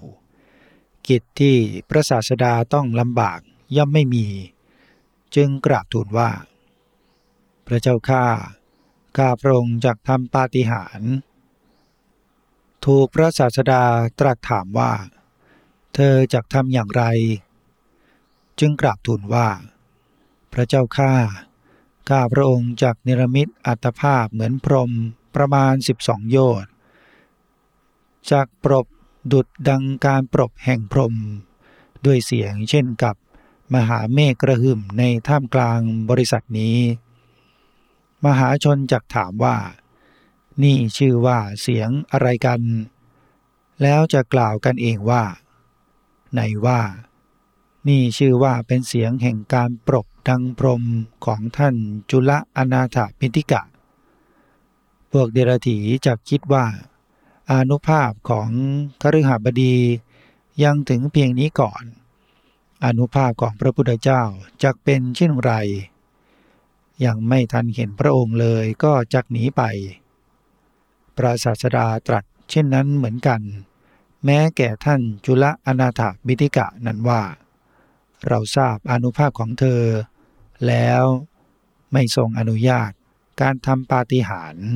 กิจที่พระศาสดาต้องลำบากย่อมไม่มี จึงกราบทูลว่า พระเจ้าข้าข้าพระองค์จักทำปาฏิหาริย์ถูกพระศาสดาตรัสถามว่า เธอจะทำอย่างไร จึงกราบทูลว่า พระเจ้าข้าข้าพระองค์จากเนรมิตอัตภาพเหมือนพรมประมาณ 12 โยชน์จากปรบดุดดังการปรบแห่งพรม ด้วยเสียงเช่นกับมหาเมฆกระหึ่มในท่ามกลางบริษัทนี้ มหาชนจักถามว่า นี่ชื่อว่าเสียงอะไรกัน แล้วจะกล่าวกันเองว่า ไหนว่า นี่ชื่อว่าเป็นเสียงแห่งการปรบดังพรมของท่านจุลอนาถพิธิกะ พวกเดรถีจะคิดว่า อนุภาพของคฤหบดียังถึงเพียงนี้ก่อน อนุภาพของพระพุทธเจ้าจะเป็นเช่นไร ยังไม่ทันเห็นพระองค์เลยก็จักหนีไป พระศาสดาตรัสเช่นนั้นเหมือนกัน แม้แก่ท่านจุลอนาถบิติกะนั้นว่า เราทราบอนุภาพของเธอ แล้วไม่ทรงอนุญาตการทำปาฏิหาริย์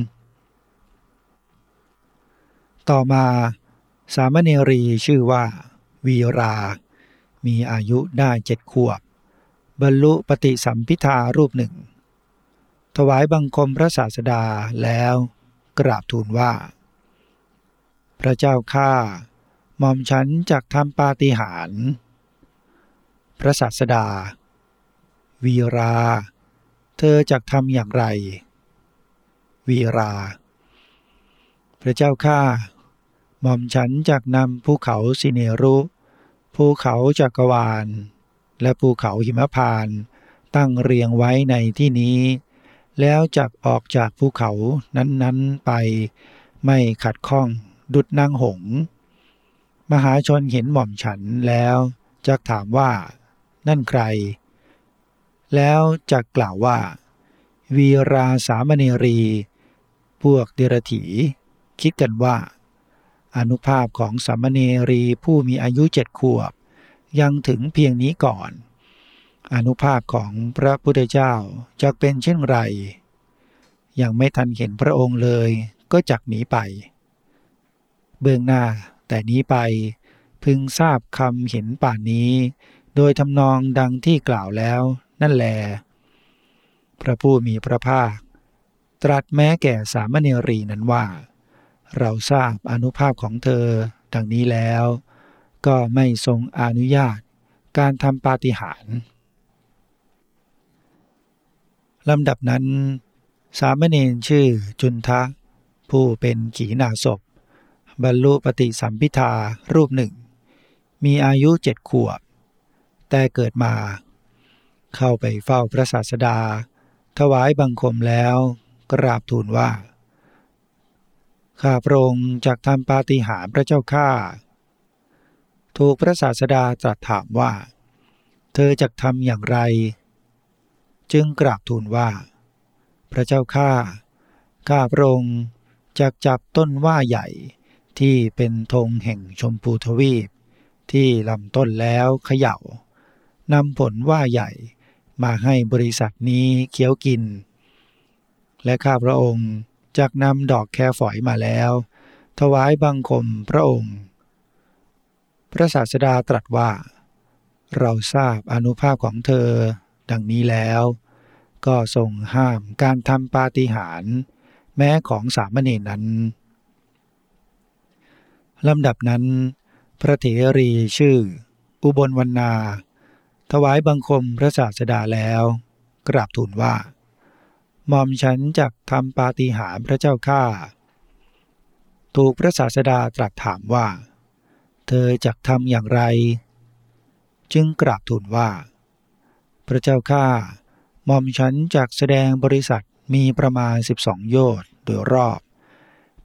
ต่อมาสามเณรีชื่อว่าวีรา มีอายุได้เจ็ดขวบ บรรลุปฏิสัมพิทารูปหนึ่ง ถวายบังคมพระศาสดาแล้วกราบทูลว่า พระเจ้าข้า หม่อมฉันจากทำปาฏิหาริย์พระศาสดา วีรา เธอจะทำอย่างไร วีรา พระเจ้าข้าหม่อมฉันจักนำภูเขาสิเนรุภูเขาจักรวาล และภูเขาหิมพาน ตั้งเรียงไว้ในที่นี้ แล้วจักออกจากภูเขานั้นๆไป ไม่ขัดข้องดุดนางหง มหาชนเห็นหม่อมฉันแล้วจักถามว่า นั่นใคร แล้วจักกล่าวว่า วีราสามเณรี พวกเดรถี คิดกันว่า อนุภาพของสามเณรีผู้มีอายุเจ็ดขวบ ยังถึงเพียงนี้ก่อน อนุภาพของพระพุทธเจ้าจะเป็นเช่นไร ยังไม่ทันเห็นพระองค์เลยก็จักหนีไป เบื้องหน้า แต่นี้ไปพึงทราบคำเห็นป่านนี้ โดยทำนองดังที่กล่าวแล้วนั่นแล พระผู้มีพระภาค ตรัสแม้แก่สามเณรีนั้นว่า เราทราบอนุภาพของเธอดังนี้แล้ว ก็ไม่ทรงอนุญาตการทำปาฏิหาริย์ลำดับนั้น สามเณรชื่อจุนทะ ผู้เป็นขีณาศพ บรรลุปฏิสัมพิทารูปหนึ่ง มีอายุเจ็ดขวบ แต่เกิดมา เข้าไปเฝ้าพระศาสดา ถวายบังคมแล้วกราบทูลว่า ข้าพระองค์จากทำปาฏิหาริย์พระเจ้าข้าถูกพระศาสดาตรัสถามว่า เธอจะทำอย่างไร จึงกราบทูลว่า พระเจ้าข้าข้าพระองค์จะจับต้นว่าใหญ่ ที่เป็นธงแห่งชมพูทวีป ที่ลำต้นแล้วเขยา่านำผลว่าใหญ่มาให้บริษัทนี้เคี้ยวกิน และข้าพระองค์จากนำดอกแคฝอยมาแล้ว ถวายบังคมพระองค์ พระศาสดาตรัสว่า เราทราบอนุภาพของเธอดังนี้แล้ว ก็ทรงห้ามการทำปาฏิหาริย์แม้ของสามเณรนั้น ลำดับนั้น พระเถรีชื่อ อุบลวรรณา ถวายบังคมพระศาสดาแล้ว กราบทูลว่าหม่อมฉันจักทำปาฏิหาริย์พระเจ้าข้าถูกพระศาสดาตรัสถามว่า เธอจักทำอย่างไร จึงกราบทูลว่า พระเจ้าข้าหม่อมฉันจักแสดงบริษัทมีประมาณ 12 โยชน์โดยรอบ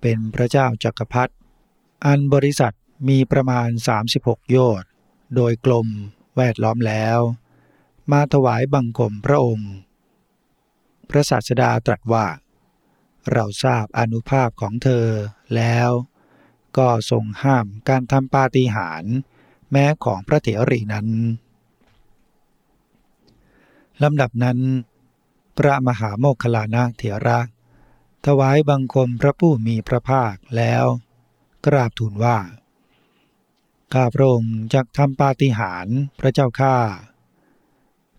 เป็นพระเจ้าจักรพรรดิ อันบริษัทมีประมาณ 36 โยชน์โดยกลมแวดล้อมแล้ว มาถวายบังคมพระองค์ พระศาสดาตรัสว่า เราทราบอนุภาพของเธอแล้ว ก็ทรงห้ามการทำปาฏิหาริย์แม้ของพระเถรีนั้นลำดับนั้น พระมหาโมคคลานะเถระ ถวายบังคมพระผู้มีพระภาคแล้ว กราบทูลว่าข้าพระองค์จะทำปาฏิหาริย์พระเจ้าข้า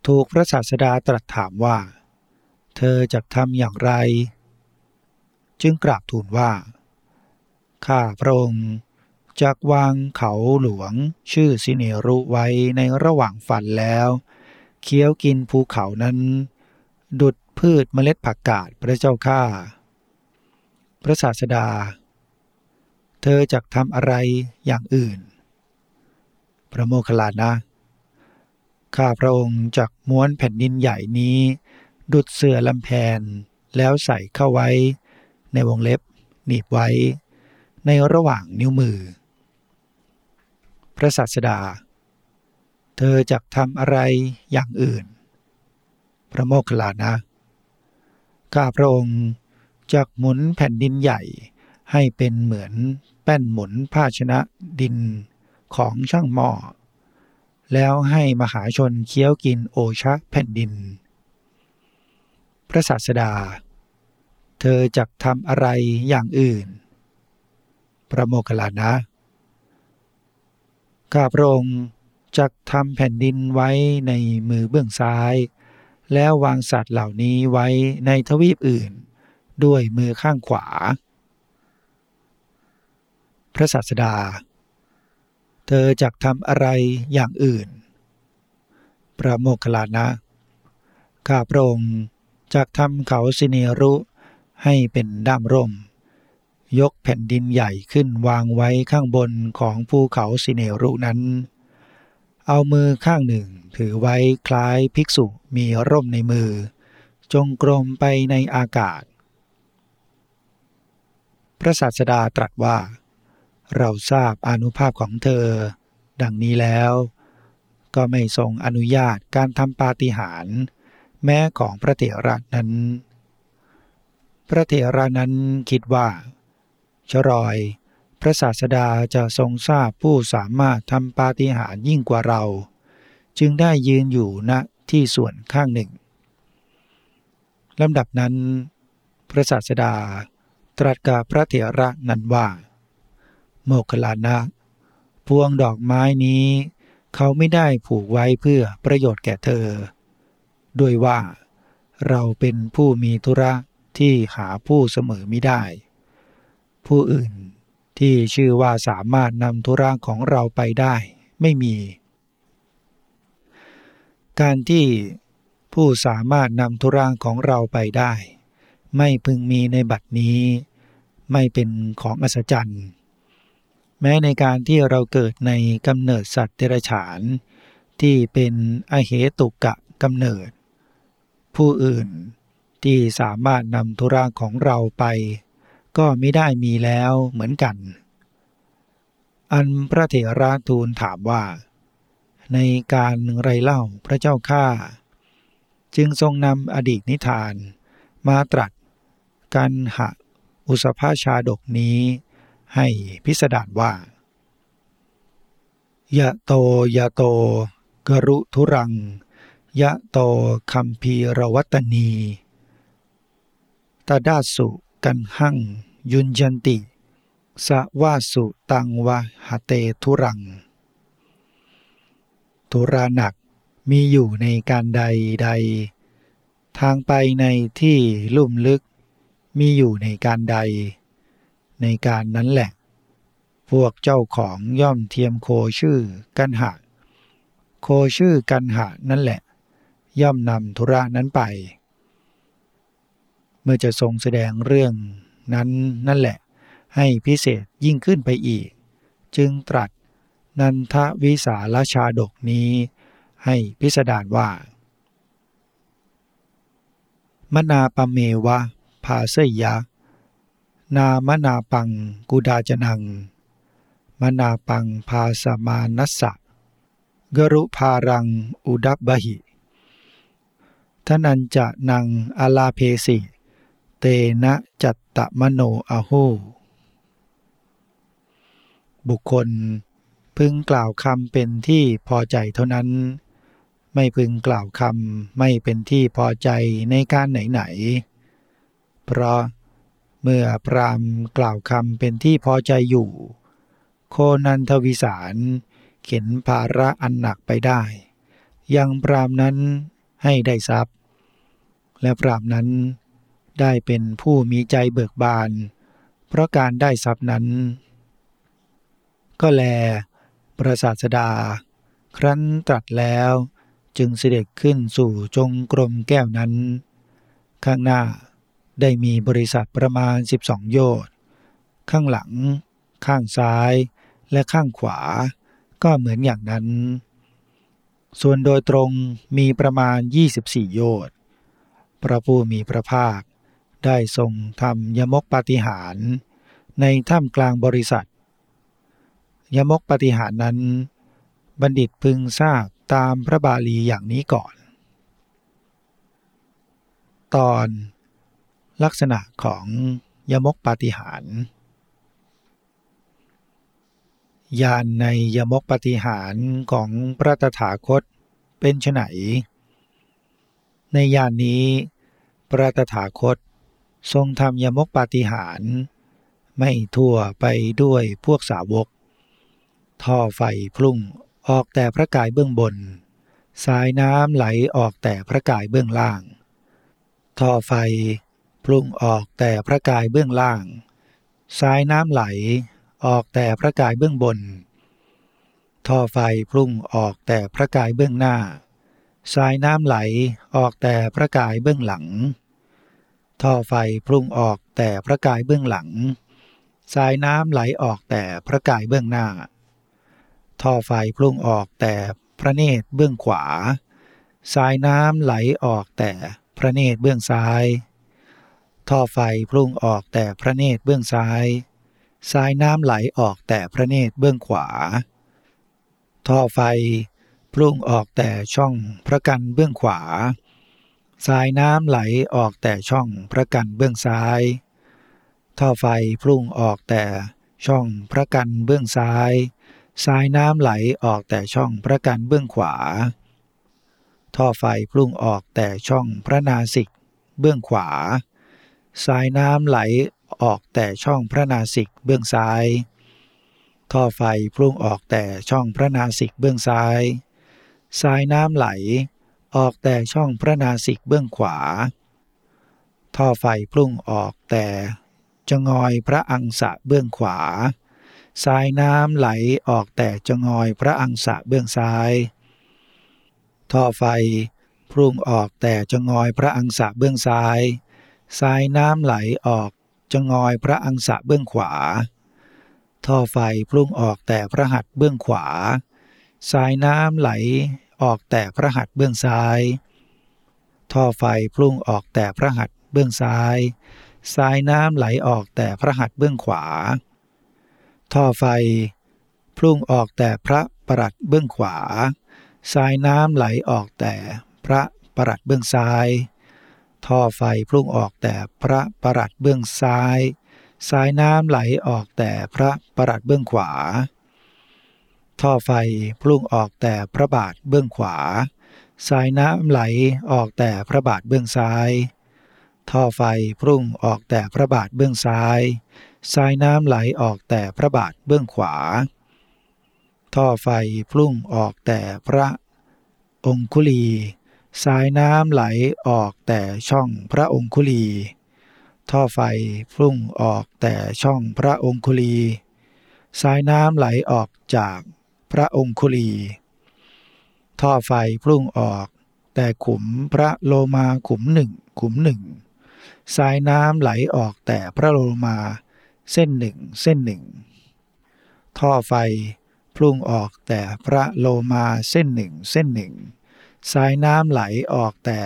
ถูกพระศาสดาตรัสถามว่า เธอจะทำอย่างไร จึงกราบทูลว่า ข้าพระองค์จากวางเขาหลวงชื่อสิเนรุไว้ในระหว่างฝันแล้วเคี้ยวกินภูเขานั้น ดุดพืชเมล็ดผักกาดพระเจ้าข้าพระศาสดา อจะทำอะไรอย่างอื่น พระโมคคัลลานะ ข้าพระองค์จักม้วนแผ่นดินใหญ่นี้ ดุดเสื่อลำแพนแล้วใส่เข้าไว้ ในวงเล็บหนีบไว้ ในระหว่างนิ้วมือ พระศาสดา เธอจะทำอะไรอย่างอื่น พระโมคคัลลานะ ข้าพระองค์จักหมุนแผ่นดินใหญ่ ให้เป็นเหมือนแป้นหมุนภาชนะดินของช่างหม้อ แล้วให้มหาชนเคี้ยวกินโอชะแผ่นดิน พระศาสดา เธอจะทำอะไรอย่างอื่น พระโมคคัลลานะ ข้าพระองค์จักทำแผ่นดินไว้ในมือเบื้องซ้าย แล้ววางสัตว์เหล่านี้ไว้ในทวีปอื่น ด้วยมือข้างขวา ระศาสดา เธอจักทำอะไรอย่างอื่น พระโมคคัลลานะ ข้าพระองค์จักทำเขาสิเนรุให้เป็นด้ามร่ม ยกแผ่นดินใหญ่ขึ้นวางไว้ข้างบนของภูเขาสิเนรุนั้น เอามือข้างหนึ่งถือไว้คล้ายภิกษุมีร่มในมือ จงกรมไปในอากาศ พระศาสดาตรัสว่า เราทราบอนุภาพของเธอ ดังนี้แล้ว ก็ไม่ทรงอนุญาตการทำปาฏิหาริย์แม้ของพระเถระนั้น พระเถระนั้นคิดว่าชรอย พระศาสดาจะทรงทราบผู้สามารถทำปาฏิหาริย์ยิ่งกว่าเรา จึงได้ยืนอยู่ณที่ส่วนข้างหนึ่งลำดับนั้น พระศาสดาตรัสกับพระเถระนั้นว่า โมคคลลานะ พวงดอกไม้นี้ เขาไม่ได้ผูกไว้เพื่อประโยชน์แก่เธอ ด้วยว่าเราเป็นผู้มีธุระที่หาผู้เสมอไม่ได้ ผู้อื่นที่ชื่อว่าสามารถนำธุระของเราไปได้ไม่มี การที่ผู้สามารถนำธุระของเราไปได้ ไม่พึงมีในบัดนี้ ไม่เป็นของอัศจรรย์ แม้ในการที่เราเกิดในกำเนิดสัตว์เดรัจฉาน ที่เป็นอเหตุกะกำเนิด ผู้อื่นที่สามารถนำธุระของเราไป ก็ไม่ได้มีแล้วเหมือนกัน อันพระเถระทูลถามว่า ในการไรเล่าพระเจ้าข้าจึงทรงนำอดีตนิทานมาตรัสกันหะอุสภาชาดกนี้ ให้พิสดารว่ายะโตยะโต กรุทุรัง ยะโตคัมพีรวัตนีตาดาสุกันหังยุนยันติสวาสุตังวะหะเตทุรัง ทุราหนักมีอยู่ในการใดใด ทางไปในที่ลุ่มลึกมีอยู่ในการใด ในการนั้นแหละ พวกเจ้าของย่อมเทียมโคชื่อกันหะ โคชื่อกันหะนั่นแหละ ย่อมนำธุระนั้นไป เมื่อจะทรงแสดงเรื่องนั้นนั่นแหละ ให้พิเศษยิ่งขึ้นไปอีก จึงตรัสนันทวิสาลชาดกนี้ ให้พิสดารว่า มนาปเมวะภาเสยะ นามนาปังกุดาจนัง มนาปังภาสมานัสสะกรุภารังอุดับบหิทนันจะนังอาลาเพสิ เตนะจัตตะมโนอโหบุคคลพึงกล่าวคำเป็นที่พอใจเท่านั้น ไม่พึงกล่าวคำไม่เป็นที่พอใจในการไหนๆเพราะ เมื่อพรามกล่าวคำเป็นที่พอใจอยู่ โคนันทวิสารเข็นภาระอันหนักไปได้ ยังพรามนั้นให้ได้ทรัพย์ และพรามนั้นได้เป็นผู้มีใจเบิกบาน เพราะการได้ทรัพย์นั้น ก็แล พระศาสดา ครั้นตรัสแล้วจึงเสด็จขึ้นสู่จงกรมแก้วนั้น ข้างหน้า ได้มีบริษัทประมาณ 12 โยชน์ ข้างหลัง ข้างซ้าย และข้างขวา ก็เหมือนอย่างนั้น ส่วนโดยตรงมีประมาณ 24 โยชน์ พระผู้มีพระภาค ได้ทรงทำยมกปฏิหาร ในถ้ำกลางบริษัท ยมกปฏิหารนั้น บัณฑิตพึงทราบตามพระบาลีอย่างนี้ก่อน ตอน ลักษณะของยมกปาฏิหารญาณในยมกปฏิหารของพระตถาคตเป็นไฉนในญาณนนี้ พระตถาคตทรงทำยมกปาฏิหาร ไม่ทั่วไปด้วยพวกสาวก ท่อไฟพุ่งออกแต่พระกายเบื้องบน สายน้ำไหลออกแต่พระกายเบื้องล่าง ท่อไฟ พุ่งออกแต่พระกายเบื้องล่าง สายน้ำไหลออกแต่พระกายเบื้องบน ท่อไฟพุ่งออกแต่พระกายเบื้องหน้า สายน้ำไหลออกแต่พระกายเบื้องหลัง ท่อไฟพุ่งออกแต่พระกายเบื้องหลัง สายน้ำไหลออกแต่พระกายเบื้องหน้า ท่อไฟพุ่งออกแต่พระเนตรเบื้องขวา สายน้ำไหลออกแต่พระเนตรเบื้องซ้าย ท่อไฟพุ่งออกแต่พระเนตรเบื้องซ้าย สายน้ำไหลออกแต่พระเนตรเบื้องขวา ท่อไฟพุ่งออกแต่ช่องพระกันเบื้องขวา สายน้ำไหลออกแต่ช่องพระกันเบื้องซ้าย ท่อไฟพุ่งออกแต่ช่องพระกันเบื้องซ้าย สายน้ำไหลออกแต่ช่องพระกันเบื้องขวา ท่อไฟพุ่งออกแต่ช่องพระนาสิกเบื้องขวา สายน้ำไหลออกแต่ช่องพระนาสิกเบื้องซ้าย ท่อไฟพุ่งออกแต่ช่องพระนาสิกเบื้องซ้าย สายน้ำไหลออกแต่ช่องพระนาสิกเบื้องขวา ท่อไฟพุ่งออกแต่จงอยพระอังสะเบื้องขวา สายน้ำไหลออกแต่จงอยพระอังสะเบื้องซ้าย ท่อไฟพุ่งออกแต่จงอยพระอังสะเบื้องซ้าย สายน้ำไหลออกจะงอยพระอังสะเบื้องขวา ท่อไฟพุ่งออกแต่พระหัตถ์เบื้องขวา สายน้ำไหลออกแต่พระหัตถ์เบื้องซ้าย ท่อไฟพุ่งออกแต่พระหัตถ์เบื้องซ้าย สายน้ำไหลออกแต่พระหัตถ์เบื้องขวา ท่อไฟพุ่งออกแต่พระประหลัดเบื้องขวา สายน้ำไหลออกแต่พระประหลัดเบื้องซ้าย ท่อไฟพุ่งออกแต่พระประหลัดเบื้องซ้าย สายน้ำไหลออกแต่พระประหลัดเบื้องขวา ท่อไฟพุ่งออกแต่พระบาทเบื้องขวา สายน้ำไหลออกแต่พระบาทเบื้องซ้าย ท่อไฟพุ่งออกแต่พระบาทเบื้องซ้าย สายน้ำไหลออกแต่พระบาทเบื้องขวา ท่อไฟพุ่งออกแต่พระองคุลี สายน้ำไหลออกแต่ช่องพระองคุลี ท่อไฟพุ่งออกแต่ช่องพระองคุลี สายน้ำไหลออกจากพระองคุลี ท่อไฟพุ่งออก แต่ขุมพระโลมาขุมหนึ่งขุมหนึ่ง สายน้ำไหลออกแต่พระโลมาเส้นหนึ่งเส้นหนึ่ง ท่อไฟพุ่งออกแต่พระโลมาเส้นหนึ่งเส้นหนึ่ง สายน้ำไหลออกแต่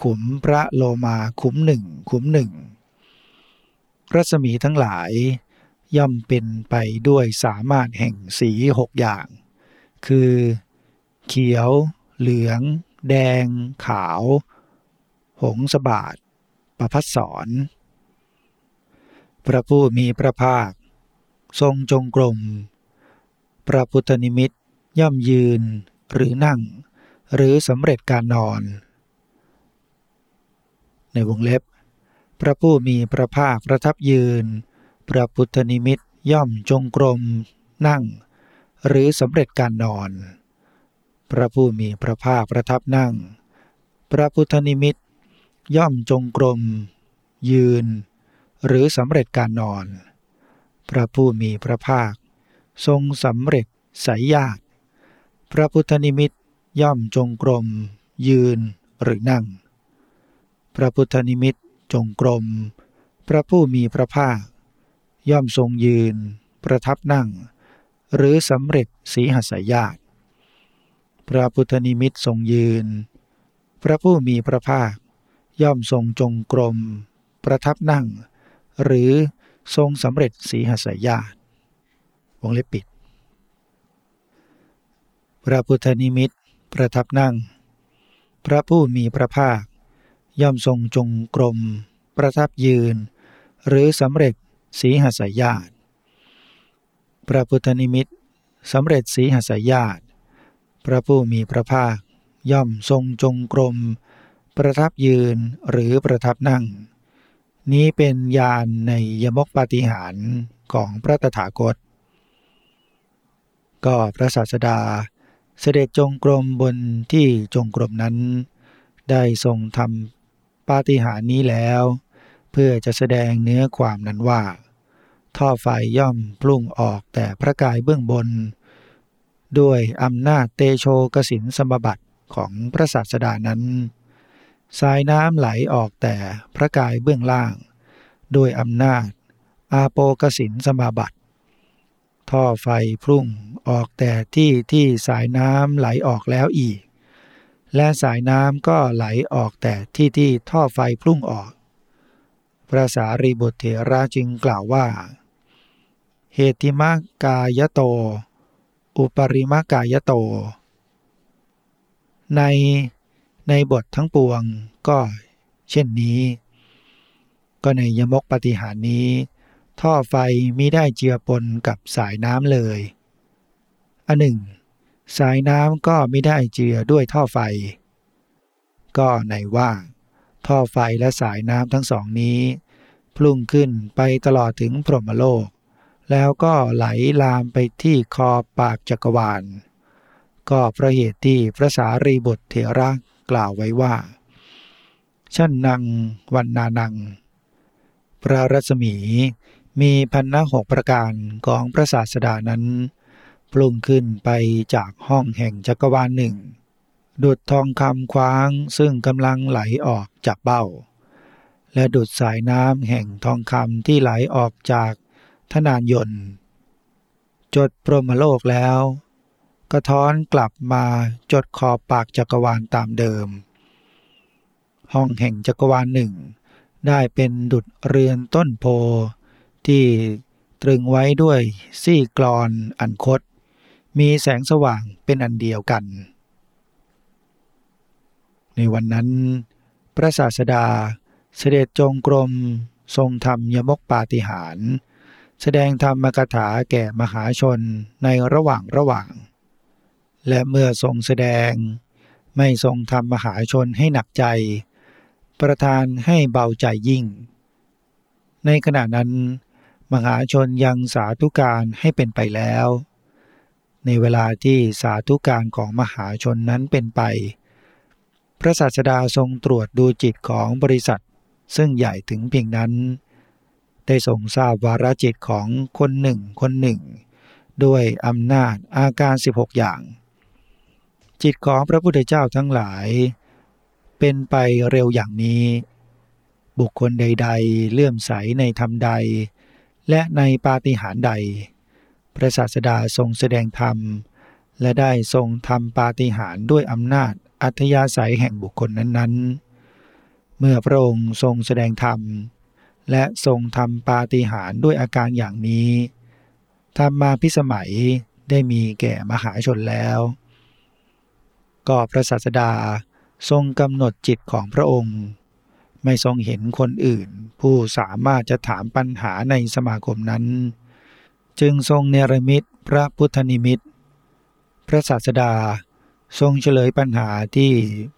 ขุมพระโลมาขุมหนึ่งขุมหนึ่ง รัศมีทั้งหลายย่อมเป็นไปด้วยสามารถแห่งสีหกอย่าง คือ เขียว เหลือง แดง ขาว หงสบาทประพัดสอนพระผู้มีพระภาค ทรงจงกรม พระพุทธนิมิตย่อมยืนหรือนั่ง หรือสำเร็จการนอน ในวงเล็บ พระผู้มีพระภาคประทับยืน พระพุทธนิมิตย่อมจงกรม นั่ง หรือสำเร็จการนอน พระผู้มีพระภาคประทับนั่ง พระพุทธนิมิต ย่อมจงกรม ยืน หรือสำเร็จการนอน พระผู้มีพระภาค ทรงสำเร็จสายญาติพระพุทธนิมิต ย่อมจงกรม ยืนหรือนั่ง พระพุทธนิมิตจงกรม พระผู้มีพระภาค ย่อมทรงยืน ประทับนั่ง หรือสำเร็จสีหสายญาติพระพุทธนิมิตทรงยืน พระผู้มีพระภาค ย่อมทรงจงกรม ประทับนั่ง หรือทรงสำเร็จสีหสายญาติวงเล็บปิด พระพุทธนิมิต ประทับนั่ง พระผู้มีพระภาค ย่อมทรงจงกรม ประทับยืน หรือสำเร็จสีหสายญาติพระพุทธนิมิตสำเร็จสีหสายญาติพระผู้มีพระภาค ย่อมทรงจงกรม ประทับยืนหรือประทับนั่ง นี้เป็นญาณในยมกปาฏิหารของพระตถาคตก็พระศาสดา เสด็จจงกรมบนที่จงกรมนั้น ได้ทรงทำปาฏิหาริย์นี้แล้ว เพื่อจะแสดงเนื้อความนั้นว่า ท่อไฟย่อมพุ่งออกแต่พระกายเบื้องบน ด้วยอำนาจเตโชกสินสมบัติของพระศาสดานั้น สายน้ำไหลออกแต่พระกายเบื้องล่าง ด้วยอำนาจอาโปกสินสมบัติ ท่อไฟพุ่งออกแต่ที่ที่สายน้ำไหลออกแล้วอีก และสายน้ำก็ไหลออกแต่ที่ที่ท่อไฟพุ่งออก พระสารีบุตรเถระจึงกล่าวว่า เหติมากายโต อุปริมากายโต ในในบททั้งปวงก็เช่นนี้ ก็ในยมกปฏิหารนี้ ท่อไฟมิได้เจือปนกับสายน้ำเลยอันหนึ่ง สายน้ำก็ไม่ได้เจือด้วยท่อไฟ ก็ในว่า ท่อไฟและสายน้ำทั้งสองนี้ พุ่งขึ้นไปตลอดถึงพรหมโลก แล้วก็ไหลลามไปที่คอปากจักรวาล ก็เพราะเหตุที่พระสารีบุตรเถระกล่าวไว้ว่า ชั่นนังวันนานัง พระรัศมี มีพันนหกประการของพระศาสดานั้นพุ่งขึ้นไปจากห้องแห่งจักรวาลหนึ่ง ดุดทองคำคว้างซึ่งกำลังไหลออกจากเบ้า และดุดสายน้ำแห่งทองคำที่ไหลออกจากทนานยนต์ จดพรหมโลกแล้วกระท้อนกลับมาจดขอบปากจักรวาลตามเดิม ห้องแห่งจักรวาลหนึ่ง ได้เป็นดุดเรือนต้นโพ ที่ตรึงไว้ด้วยซี่กรอนอันคดมีแสงสว่างเป็นอันเดียวกัน ในวันนั้น พระศาสดาเสด็จจงกรมทรงธรรมยมกปาฏิหาร แสดงธรรมกถาแก่มหาชนในระหว่างระหว่าง และเมื่อทรงแสดงไม่ทรงทำมหาชนให้หนักใจ ประทานให้เบาใจยิ่ง ในขณะนั้น มหาชนยังสาธุการให้เป็นไปแล้ว ในเวลาที่สาธุการของมหาชนนั้นเป็นไป พระศาสดาทรงตรวจดูจิตของบริษัท ซึ่งใหญ่ถึงเพียงนั้น ได้ทรงทราบวาระจิตของคนหนึ่งคนหนึ่ง ด้วยอำนาจอาการ 16 อย่าง จิตของพระพุทธเจ้าทั้งหลาย เป็นไปเร็วอย่างนี้ บุคคลใด ๆ เลื่อมใสในธรรมใด และในปาฏิหาริย์ใด พระศาสดาทรงแสดงธรรม และได้ทรงทำปาฏิหาริย์ด้วยอำนาจอัธยาศัยแห่งบุคคลนั้นๆ เมื่อพระองค์ทรงแสดงธรรม และทรงทำปาฏิหาริย์ด้วยอาการอย่างนี้ธรรมาพิสมัยได้มีแก่มหาชนแล้ว ก็พระศาสดาทรงกำหนดจิตของพระองค์ ไม่ทรงเห็นคนอื่น ผู้สามารถจะถามปัญหาในสมาคมนั้น จึงทรงเนรมิตพระพุทธนิมิต พระศาสดาทรงเฉลยปัญหาที่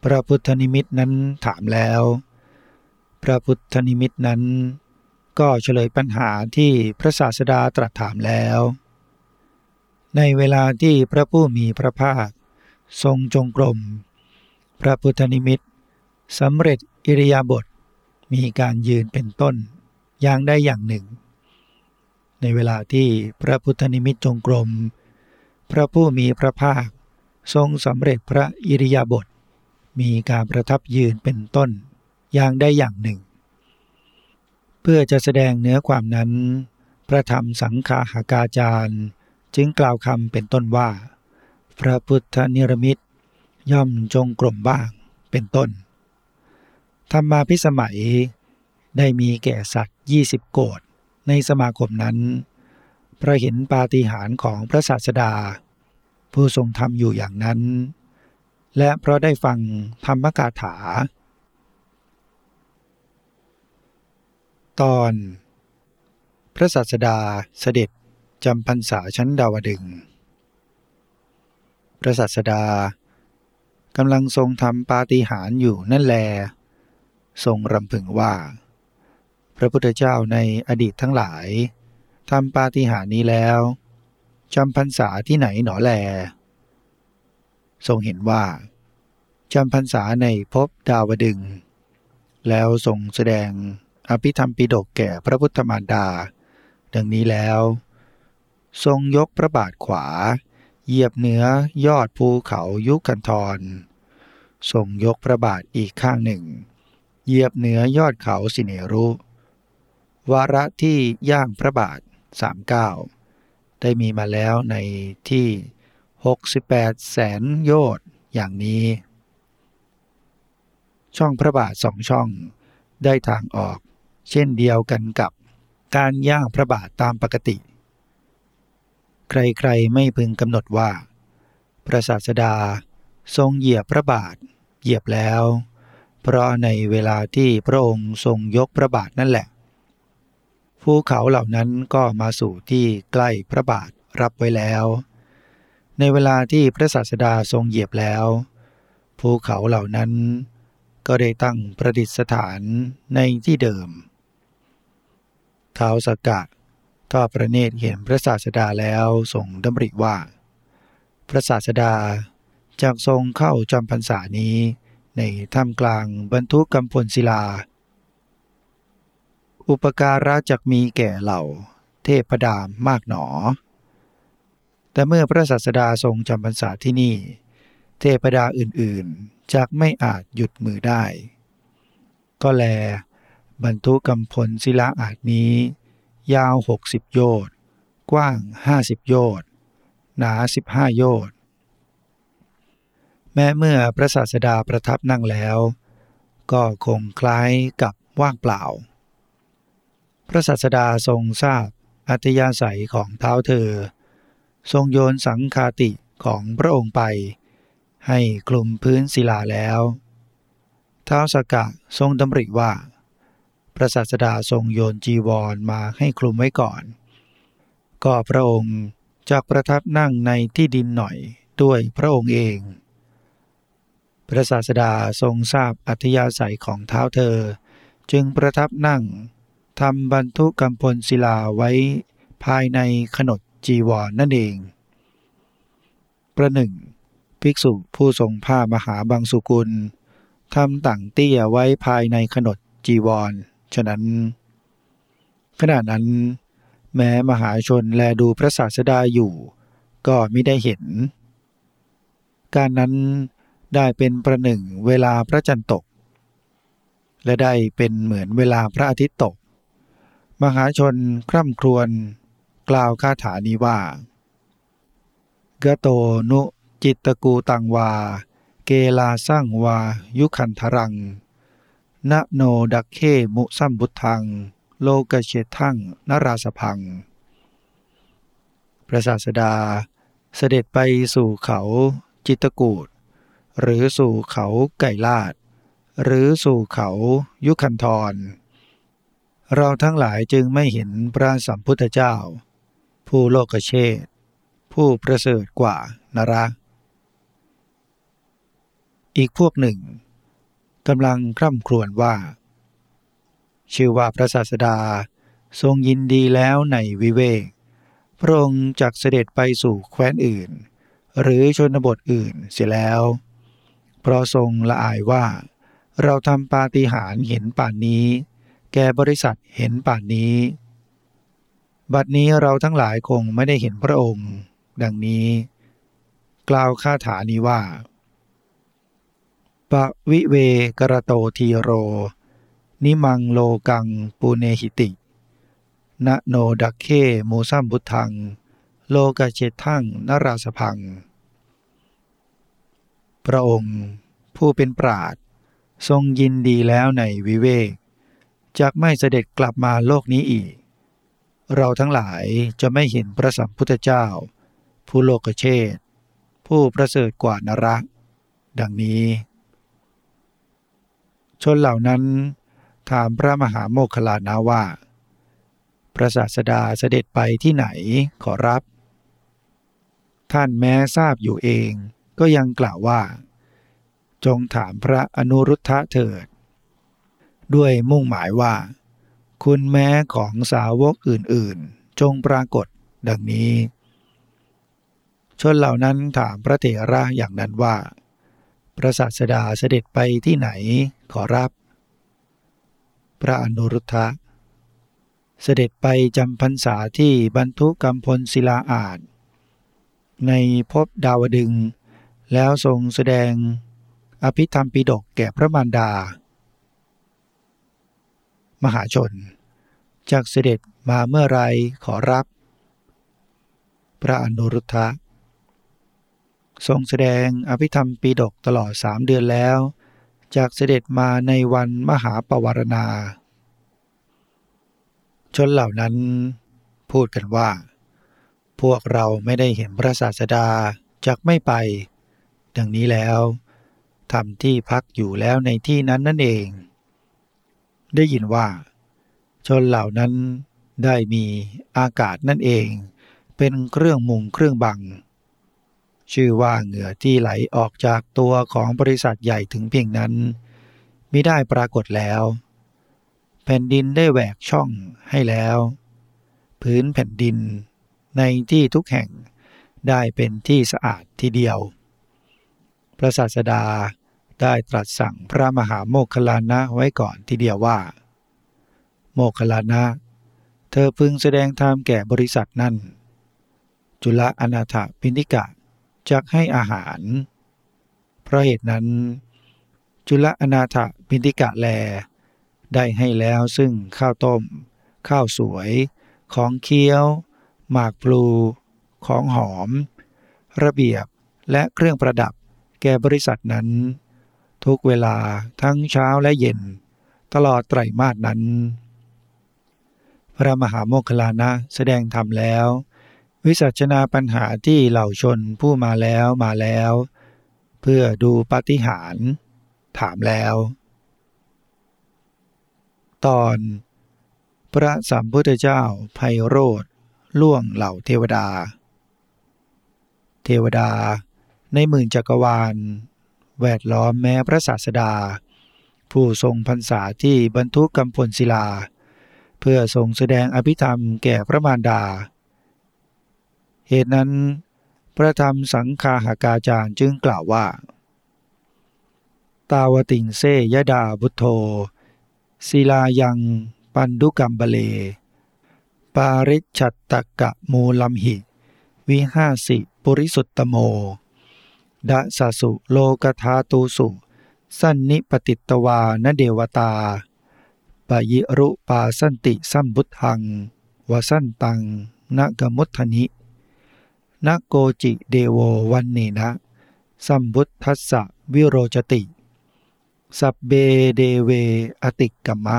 พระพุทธนิมิตนั้นถามแล้ว พระพุทธนิมิตนั้น ก็เฉลยปัญหาที่พระศาสดาตรัสถามแล้ว ในเวลาที่พระผู้มีพระภาค ทรงจงกรม พระพุทธนิมิตสำเร็จอิริยาบถ มีการยืนเป็นต้น อย่างได้อย่างหนึ่ง ในเวลาที่พระพุทธนิมิตจงกรม พระผู้มีพระภาค ทรงสำเร็จพระอิริยาบถมีการประทับยืนเป็นต้น อย่างได้อย่างหนึ่ง เพื่อจะแสดงเนื้อความนั้น พระธรรมสังฆาหากาจารย์จึงกล่าวคำเป็นต้นว่า พระพุทธนิรมิตย่อมจงกรมบ้างเป็นต้น ธรรมาพิสมัย ได้มีแก่สัตว์ยี่สิบโกดในสมาคมนั้นพระเห็นปาฏิหาริย์ของพระศาสดา ผู้ทรงทำอยู่อย่างนั้น และเพราะได้ฟังธรรมกาถา ตอน พระศาสดาเสด็จจำพรรษาชั้นดาวดึง พระศาสดากำลังทรงทำปาฏิหาริย์อยู่นั่นแล ทรงรำพึงว่า พระพุทธเจ้าในอดีตทั้งหลายทำปาฏิหาริย์นี้แล้วจำพรรษาที่ไหนหนอแล ทรงเห็นว่าจำพรรษาในภพดาวดึง แล้วทรงแสดงอภิธรรมปิฎกแก่พระพุทธมารดา ดังนี้แล้ว ทรงยกพระบาทขวา เหยียบเหนือยอดภูเขายุกันทรทรงยกพระบาทอีกข้างหนึ่ง เหยียบเหนือยอดเขาสิเนรุ วาระที่ย่างพระบาท 39 ได้มีมาแล้วในที่ 68 แสนโยชน์อย่างนี้ ช่องพระบาทสองช่องได้ทางออกเช่นเดียวกันกับการย่างพระบาทตามปกติ ใครๆไม่พึงกำหนดว่า พระศาสดาทรงเหยียบพระบาท เหยียบแล้ว เพราะในเวลาที่พระองค์ทรงยกพระบาทนั่นแหละ ภูเขาเหล่านั้นก็มาสู่ที่ใกล้พระบาทรับไว้แล้ว ในเวลาที่พระศาสดาทรงเหยียบแล้ว ภูเขาเหล่านั้นก็ได้ตั้งประดิษฐานในที่เดิมท้าวสกกะทอดพระเนตรเห็นพระศาสดาแล้วทรงดำริว่า พระศาสดาจากทรงเข้าจำพรรษานี้ ในถ้ำกลางบรรทุกกำพลศิลา อุปการะจักมีแก่เหล่าเทพดามมากหนอ แต่เมื่อพระศาสดาทรงจำพรรษาที่นี่ เทพดาอื่นๆจักไม่อาจหยุดมือได้ ก็แล บรรทุกกำพลศิลาอาจนี้ ยาวหกสิบโยชน์กว้างห้าสิบโยชน์หนาสิบห้าโยชน์ แม้เมื่อพระศาสดาประทับนั่งแล้ว ก็คงคล้ายกับว่างเปล่า พระศาสดาทรงทราบอัตยาศัยของเท้าเธอ ทรงโยนสังคาติของพระองค์ไป ให้คลุมพื้นศิลาแล้ว เท้าสกะทรงดำริว่า พระศาสดาทรงโยนจีวรมาให้คลุมไว้ก่อน ก็พระองค์จากประทับนั่งในที่ดินหน่อยด้วยพระองค์เอง พระศาสดาทรงทราบอัธยาศัยของเท้าเธอ จึงประทับนั่งทำบรรทุกกำพลศิลาไว้ภายในขนดจีวรนนั่นเอง ประหนึ่ง ภิกษุผู้ทรงผ้ามหาบางสุกุลทำต่างเตี้ยไว้ภายในขนดจีวร ฉะนั้น ขณะนั้น แม้มหาชนแลดูพระศาสดาอยู่ ก็ไม่ได้เห็น การนั้น ได้เป็นประหนึ่งเวลาพระจันทร์ตก และได้เป็นเหมือนเวลาพระอาทิตย์ตก มหาชนคร่ำครวญกล่าวคาถานี้ว่ากโตนุจิตกูตังวา เกลาสร้างวา ยุคันทรังนโนดักเคมุสัมบุทัง โลกเชทังนราสพัง พระศาสดาเสด็จไปสู่เขาจิตกูด หรือสู่เขาไก่ลาด หรือสู่เขายุคันทรเราทั้งหลายจึงไม่เห็นพระสัมพุทธเจ้า ผู้โลกเชษผู้ประเสริฐกว่านระอีกพวกหนึ่งกำลังคร่ำครวญว่า ชื่อว่าพระศาสดาทรงยินดีแล้วในวิเวก พระองค์จักเสด็จไปสู่แคว้นอื่น หรือชนบทอื่นเสียแล้ว พราะทรงละอายว่า เราทำปาฏิหาริย์เห็นป่านนี้ แก่บริษัทเห็นป่านนี้ บัดนี้เราทั้งหลายคงไม่ได้เห็นพระองค์ ดังนี้ กล่าวคาถานี้ว่าปะวิเวกระโตทีโร นิมังโลกังปูเนหิติ ณโนดักเคมูซัมบุทัง โลกเจทังนราสพัง พระองค์ผู้เป็นปราดทรงยินดีแล้วในวิเวกจากไม่เสด็จกลับมาโลกนี้อีก เราทั้งหลายจะไม่เห็นพระสัมพุทธเจ้า ผู้โลกเชษผู้ประเสริฐกว่านรกดังนี้ ชนเหล่านั้นถามพระมหาโมคคลานาว่า พระศาสดาเสด็จไปที่ไหนขอรับ ท่านแม้ทราบอยู่เอง ก็ยังกล่าวว่า จงถามพระอนุรุทธะเถิด ด้วยมุ่งหมายว่า คุณแม้ของสาวกอื่นๆ จงปรากฏดังนี้ ชนเหล่านั้นถามพระเถระอย่างนั้นว่า พระศาสดาเสด็จไปที่ไหนขอรับ พระอนุรุทธะเสด็จไปจำพรรษาที่บรรทุกกรรมพลศิลาอาจในภพดาวดึง แล้วทรงแสดงอภิธรรมปิดกแก่พระมารดา มหาชนจากเสด็จมาเมื่อไรขอรับ พระอนุรุทธะ ทรงแสดงอภิธรรมปีดกตลอดสามเดือนแล้ว จากเสด็จมาในวันมหาปวารณา ชนเหล่านั้นพูดกันว่า พวกเราไม่ได้เห็นพระศาสดาจากไม่ไป ดังนี้แล้วทำที่พักอยู่แล้วในที่นั้นนั่นเอง ได้ยินว่า ชนเหล่านั้นได้มีอากาศนั่นเอง เป็นเครื่องมุงเครื่องบัง ชื่อว่าเหงื่อที่ไหลออกจากตัวของบริษัทใหญ่ถึงเพียงนั้นมิได้ปรากฏแล้ว แผ่นดินได้แหวกช่องให้แล้ว พื้นแผ่นดินในที่ทุกแห่งได้เป็นที่สะอาดทีเดียว พระศาสดาได้ตรัสสั่งพระมหาโมคคลานะไว้ก่อนทีเดียวว่า โมคคลานะ เธอพึงแสดงธรรมแก่บริษัทนั่น จุลอนาถปินิกะจักให้อาหาร เพราะเหตุนั้น จุลอนาถปินิกะแล ได้ให้แล้วซึ่งข้าวต้ม ข้าวสวย ของเคี้ยว หมากพลู ของหอม ระเบียบและเครื่องประดับ แก่บริษัทนั้น ทุกเวลาทั้งเช้าและเย็น ตลอดไตรมาสนั้น พระมหาโมคคลานะแสดงธรรมแล้ว วิสัชนาปัญหาที่เหล่าชนผู้มาแล้วมาแล้ว เพื่อดูปฏิหาร ถามแล้ว ตอน พระสัมพุทธเจ้าไพโรธล่วงเหล่าเทวดา เทวดา ในหมื่นจักรวาล แวดล้อมแม้พระศาสดา ผู้ทรงพรรษาที่บรรทุกกำพลศิลา เพื่อทรงแสดงอภิธรรมแก่พระมารดา เหตุนั้น พระธรรมสังคาหากาจารย์จึงกล่าวว่า ตาวติงเซยดาบุโธศิลายังปันดุกัมบเล ปาริชัตตกะมูลัมหิ วิห้าสิ ปุริสุตตโม ดะสสุโลกธาตูสุ สันนิปติตวานเดวตาปยิรุปาสันติสัมบุทังวสันตังนคมุทธนินโกจิเทโววัณเณนะสัมพุทธัสสะวิโรจติ สัพเพ เทเวอติกกัมมะ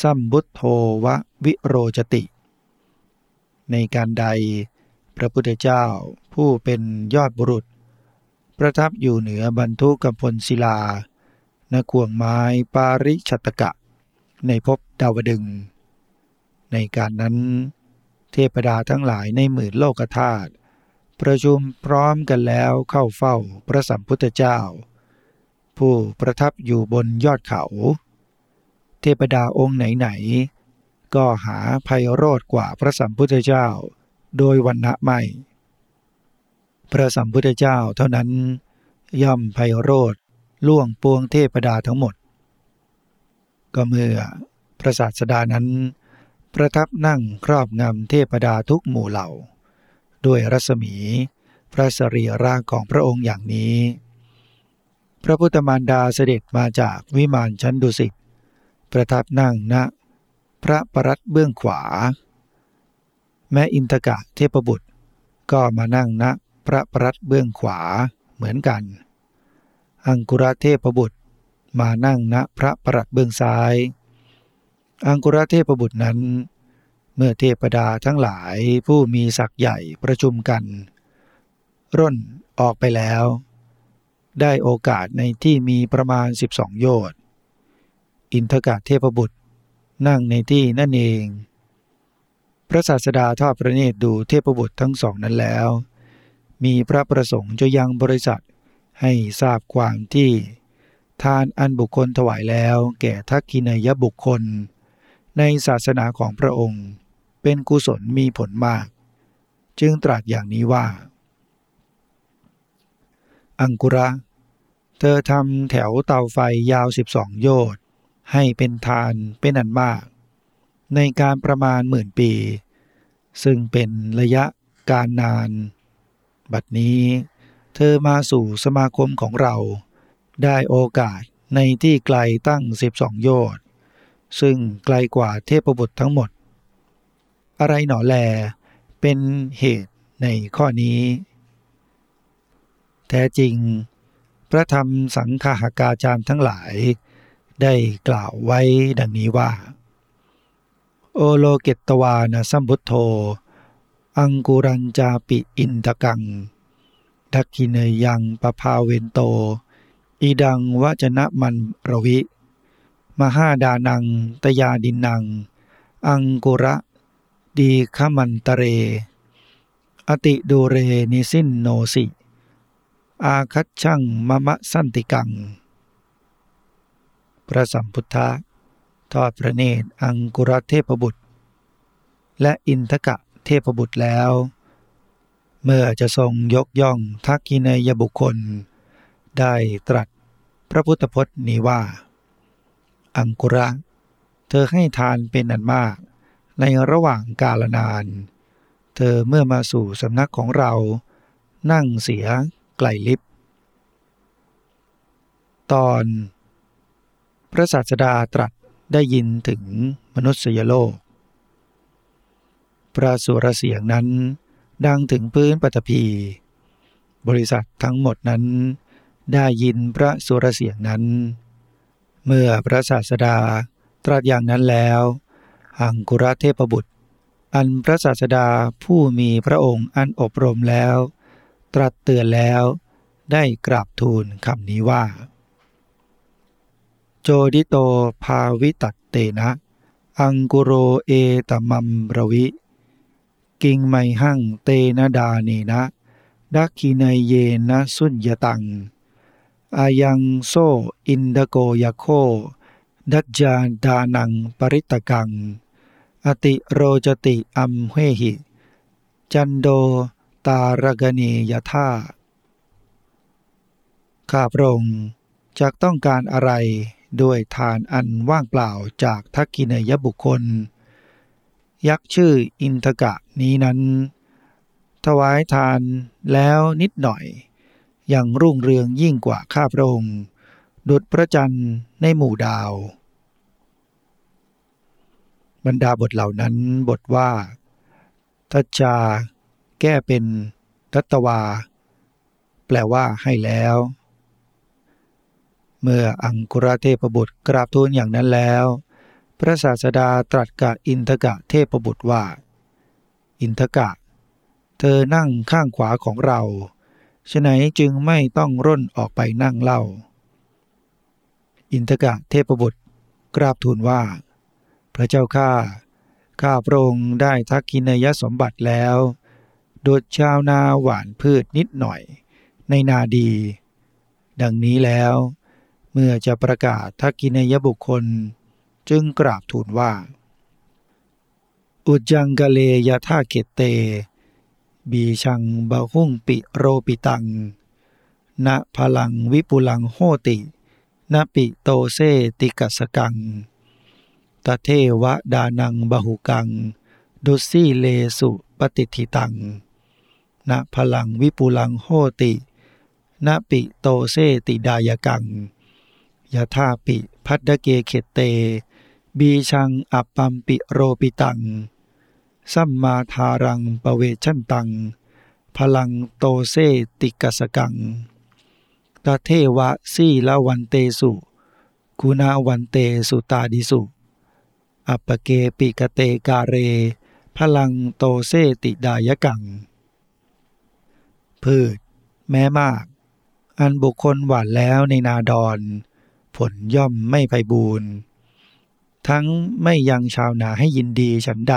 สัมพุทโธ วะวิโรจติ ในกาลใด พระพุทธเจ้าผู้เป็นยอดบุรุษ ประทับอยู่เหนือบัณฑุกัมพลศิลาณ ควงไม้ปาริชัตกะ ในภพดาวดึง ในการนั้น เทพดาทั้งหลายในหมื่นโลกธาตุประชุมพร้อมกันแล้วเข้าเฝ้าพระสัมพุทธเจ้า ผู้ประทับอยู่บนยอดเขา เทพดาองค์ไหนๆก็หาภัยโรธกว่าพระสัมพุทธเจ้า โดยวันณะไม่ พระสัมพุทธเจ้าเท่านั้น ย่อมไพโรธล่วงปวงเทพดาทั้งหมด ก็เมื่อพระศาสดานั้น ประทับนั่งครอบงำเทพดาทุกหมู่เหล่า ด้วยรัศมีพระสรีร่างของพระองค์อย่างนี้ พระพุทธมารดาเสด็จมาจากวิมานชั้นดุสิตประทับนั่งณพระปรัตเบื้องขวา แม้อินทกะเทพบุตรก็มานั่งณ พระประัตเบื้องขวาเหมือนกัน อังกุรเทพบุตรมานั่งณพระประัตเบื้องซ้าย อังกุรเทพบุตรนั้น เมื่อเทพดาทั้งหลายผู้มีศักย์ใหญ่ประชุมกัน ร่นออกไปแล้ว ได้โอกาสในที่มีประมาณ 12 โยชน์อินทกะเทพบุตรนั่งในที่นั่นเอง พระศาสดาทอดพระเนตรดูเทพบุตรทั้งสองนั้นแล้ว มีพระประสงค์จะยังบริษัท ให้ทราบความที่ ทานอันบุคคลถวายแล้วแก่ทักกินยบุคคล ในศาสนาของพระองค์ เป็นกุศลมีผลมาก จึงตรัสอย่างนี้ว่า อังกุระ เธอทำแถวเตาไฟยาว 12 โยชน์ ให้เป็นทานเป็นอันมาก ในการประมาณหมื่นปี ซึ่งเป็นระยะการนาน บัดนี้เธอมาสู่สมาคมของเรา ได้โอกาสในที่ไกลตั้ง12โยชน์ซึ่งไกลกว่าเทพบุตรทั้งหมด อะไรหนอแลเป็นเหตุในข้อนี้ แท้จริง พระธรรมสังฆาหากาจารย์ทั้งหลาย ได้กล่าวไว้ดังนี้ว่า โอโลเกตวานะสัมพุทโธ อังกุรัญจาปิอินทกังทักขิเนยังปภาเวนโต อีดังวจนะมันรวิ มหาดานังตยาดินนัง อังกุระ ดีขมันตเร อติดูเรนิสินโนสิ อาคัตชังมะมะสันติกัง พระสัมพุทธะทอดพระเนตรอังกุรเทพบุตร และอินทกะ เทพบุตรแล้ว เมื่อจะทรงยกย่องทักกินยบุคคล ได้ตรัสพระพุทธพจน์นี้ว่า อังกุระ เธอให้ทานเป็นอันมาก ในระหว่างกาลนาน เธอเมื่อมาสู่สำนักของเรา นั่งเสียไกลลิบตอน พระศาสดาตรัสได้ยินถึงมนุษยโลก พระสุรเสียงนั้น ดังถึงพื้นปฐพี บริษัททั้งหมดนั้น ได้ยินพระสุรเสียงนั้น เมื่อพระศาสดาตรัสอย่างนั้นแล้วอังกุรเทพบุตร อันพระศาสดาผู้มีพระองค์อันอบรมแล้ว ตรัสเตือนแล้วได้กราบทูลคำนี้ว่า โจดิโตภาวิตัตเตนะ อังกุโรเอตมัมรวิ กิงไมหังเตนะดาเนนะดักขีนยเยนะสุญญตัง อายังโส อินทโก ยักโข ทัชชา ทานังปริตตกัง อติโรจติอัมเหหิ จันโท ตารคเณ ยถาข้าพระองค์จักต้องการอะไรด้วยทานอันว่างเปล่าจากทักขิไณยบุคคล ยักษ์ชื่ออินทกะนี้นั้น ถวายทานแล้วนิดหน่อย อยังรุ่งเรืองยิ่งกว่าข้าพระองค์ ดุดพระจันทร์ในหมู่ดาว บรรดาบทเหล่านั้นบทว่า ทัจจาแก้เป็นทัตวา แปลว่าให้แล้ว เมื่ออังคุรเทพบุตรกราบทูลอย่างนั้นแล้ว พระศาสดาตรัสกับอินทกะเทพบุตรว่า อินทกะ เธอนั่งข้างขวาของเราฉะไหนจึงไม่ต้องร่นออกไปนั่งเล่า อินทกะเทพบุตรกราบทูลว่า พระเจ้าข้าข้าพระองค์ได้ทักกินยสมบัติแล้วโดดชาวนาหวานพืชนิดหน่อย ในนาดี ดังนี้แล้ว เมื่อจะประกาศทักกินยบุคคล จึงกราบทูลว่า อุจังกะเลยะท่าเกตเต บีชังบาหุ่งปิโรปิตัง ณพลังวิปุลังโหติณปิโตเซติกัสกังตเทวดานังบหุกัง ดุสีเลสุปฏิทิตัง ณพลังวิปุลังโหติ นปิโตเสติ ทายกังยะถาปิ ภัททเกเขตเต พีชังอัปปัมปิโรปิตัง สัมมา ธารังปเวจฉันเต ผลังโตเสติกสกังตเถวะสีละวันเตสุ คุณะวันเตสุตาทิสุ อัปปเกปิกเตกาเร พลังโตเซติดายกัง พืช แม้มาก อันบุคคลหวานแล้วในนาดอน ผลย่อมไม่ไพบูรณ์ ทั้งไม่ยังชาวนาให้ยินดีฉันใด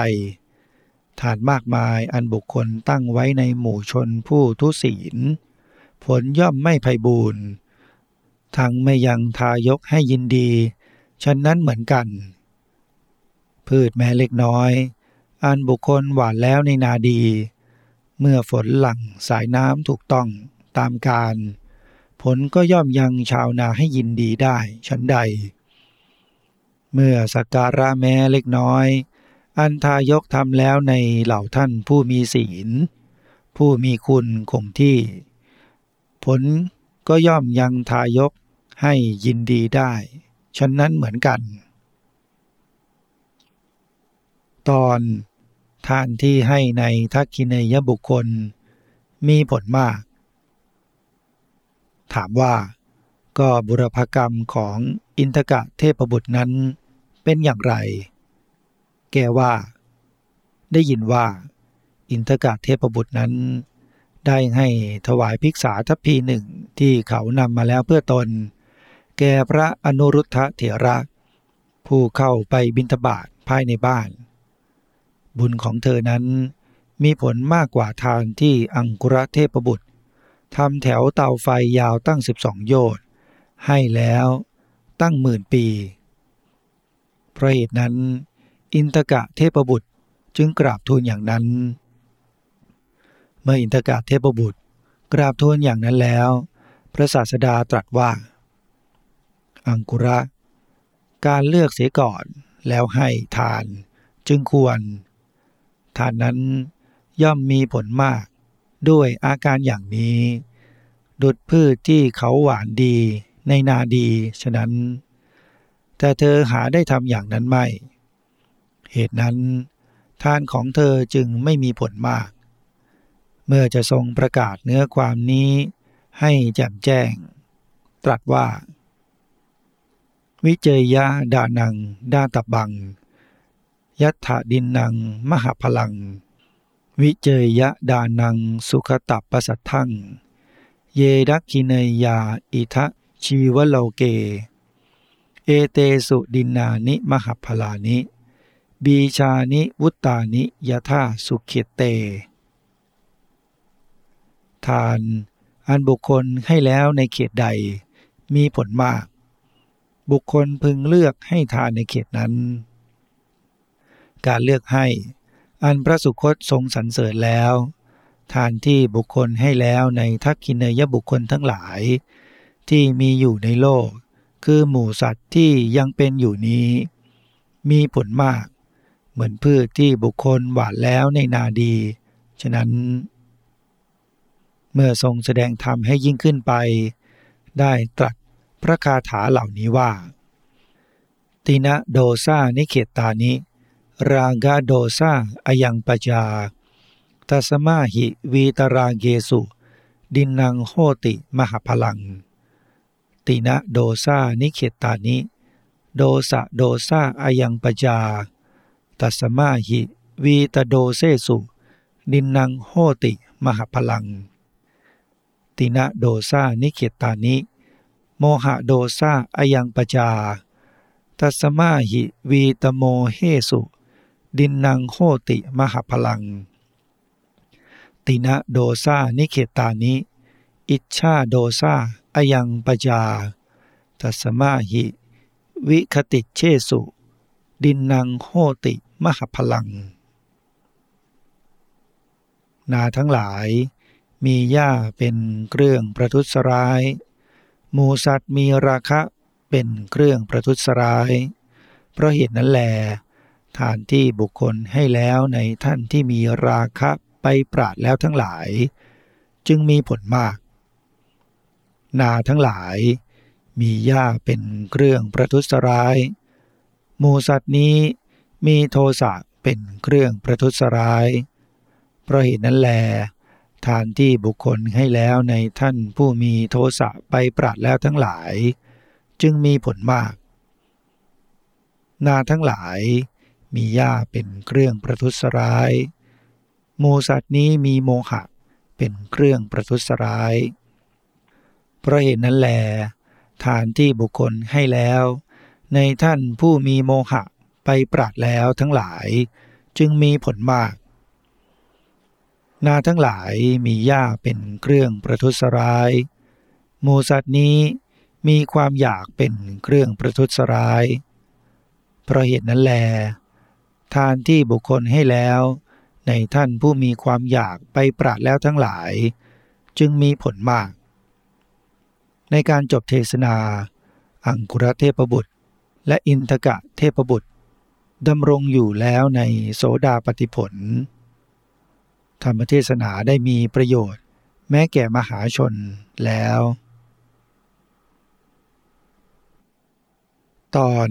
ฐานมากมายอันบุคคลตั้งไว้ในหมู่ชนผู้ทุศีล ผลย่อมไม่ไพบูรณ์ทั้งไม่ยังทายกให้ยินดีฉะนั้นเหมือนกัน พืชแม้เล็กน้อย อันบุคคลหวานแล้วในนาดี เมื่อฝนหลั่งสายน้ำถูกต้องตามการ ผลก็ย่อมยังชาวนาให้ยินดีได้ฉันใด เมื่อสักการะแม้เล็กน้อย อันทายกทำแล้วในเหล่าท่านผู้มีศีล ผู้มีคุณคงที่ ผลก็ย่อมยังทายกให้ยินดีได้ฉะนั้นเหมือนกัน ตอนทานที่ให้ในทักขินยบุคคล มีผลมาก ถามว่าก็บุรพกรรมของอินทกะเทพบุตรนั้น เป็นอย่างไร แกว่า ได้ยินว่า อินทกะเทพบุตรนั้น ได้ให้ถวายภิกษาทัพพีหนึ่งที่เขานำมาแล้วเพื่อตน แก่พระอนุรุทธเถระ ผู้เข้าไปบิณฑบาตภายในบ้าน บุญของเธอนั้นมีผลมากกว่าทานที่อังกุรเทพบุตรทำแถวเตาไฟยาวตั้งสิบองโยชน์ให้แล้วตั้งหมื่นปี เพราะเหตุนั้น อินทกะเทพบุตรจึงกราบทูลอย่างนั้น เมื่ออินทกะเทพบุตร กราบทูลอย่างนั้นแล้ว พระศาสดาตรัสว่า อังกุระ การเลือกเสียก่อนแล้วให้ทานจึงควร ทานนั้นย่อมมีผลมากด้วยอาการอย่างนี้ ดุดพืชที่เขาหวานดีในนาดีฉะนั้น แต่เธอหาได้ทำอย่างนั้นไม่ เหตุนั้น ทานของเธอจึงไม่มีผลมาก เมื่อจะทรงประกาศเนื้อความนี้ให้แจ่มแจ้ง ตรัสว่า วิเจยะดานัง ดาตบัง ยัตถดินนัง มหาพลัง วิเจยะดานัง สุขตับประสัททั้งเยดักคินยา อิทะชีวโลเก เอเตสุดินานิมหาพลานิ บีชานิวุตานิยะธาสุขเต ทานอันบุคคลให้แล้วในเขตใดมีผลมาก บุคคลพึงเลือกให้ทานในเขตนั้น การเลือกให้ อันพระสุคตทรงสรรเสริญแล้ว ทานที่บุคคลให้แล้วในทักขินเนยบุคคลทั้งหลาย ที่มีอยู่ในโลก คือหมู่สัตว์ที่ยังเป็นอยู่นี้ มีผลมาก เหมือนพืชที่บุคคลหวานแล้วในนาดี ฉะนั้น เมื่อทรงแสดงธรรมให้ยิ่งขึ้นไป ได้ตรัสพระคาถาเหล่านี้ว่า ตินะโดซานิเขตตานิ รากาโดซาอายังปจาตัสมาหิวีตรางเกสุ ดินนังโหติมหาพลัง ตินะโดซานิเขตานิ โดสะโดซาอายังปจา ตัสมาหิ วีตโดเซสุดินนังโหติมหาพลัง ตินะโดซานิเขตานิ โมหะโดซาอายังปจา ตัสมาหิวีตโมเฮสุดินนางโหติมหาพลัง ตินะโดซานิเขตานิ อิชชาโดซา อยังปจาตัสมาหิ วิคติเชสุ ดินนางโหติมหพลัง นาทั้งหลายมีหญ้าเป็นเครื่องประทุษร้าย หมูสัตว์มีราคะเป็นเครื่องประทุษร้าย เพราะเหตุนั้นแลทานที่บุคคลให้แล้วในท่านที่มีราคะไปปราดแล้วทั้งหลาย จึงมีผลมาก นาทั้งหลาย มีหญ้าเป็นเครื่องประทุษร้าย หมูสัตว์นี้มีโทสะเป็นเครื่องประทุษร้าย เพราะเหตุนั้นแล ทานที่บุคคลให้แล้วในท่านผู้มีโทสะไปปราดแล้วทั้งหลาย จึงมีผลมาก นาทั้งหลายมีหญ้าเป็นเครื่องประทุษร้าย หมูสัตว์นี้มีโมหะเป็นเครื่องประทุษร้าย เพราะเหตุนั้นแล ทานที่บุคคลให้แล้ว ในท่านผู้มีโมหะไปปราดแล้วทั้งหลาย จึงมีผลมาก นาทั้งหลายมีหญ้าเป็นเครื่องประทุษร้ายหมูสัตว์นี้มีความอยากเป็นเครื่องประทุษร้าย เพราะเหตุนั้นแล ทานที่บุคคลให้แล้ว ในท่านผู้มีความอยากไปปราดแล้วทั้งหลาย จึงมีผลมาก ในการจบเทศนา อังคุรเทพบุตร และอินทกะเทพบุตรดำรงอยู่แล้วในโสดาปฏิผล ธรรมเทศนาได้มีประโยชน์ แม้แก่มหาชนแล้ว ตอน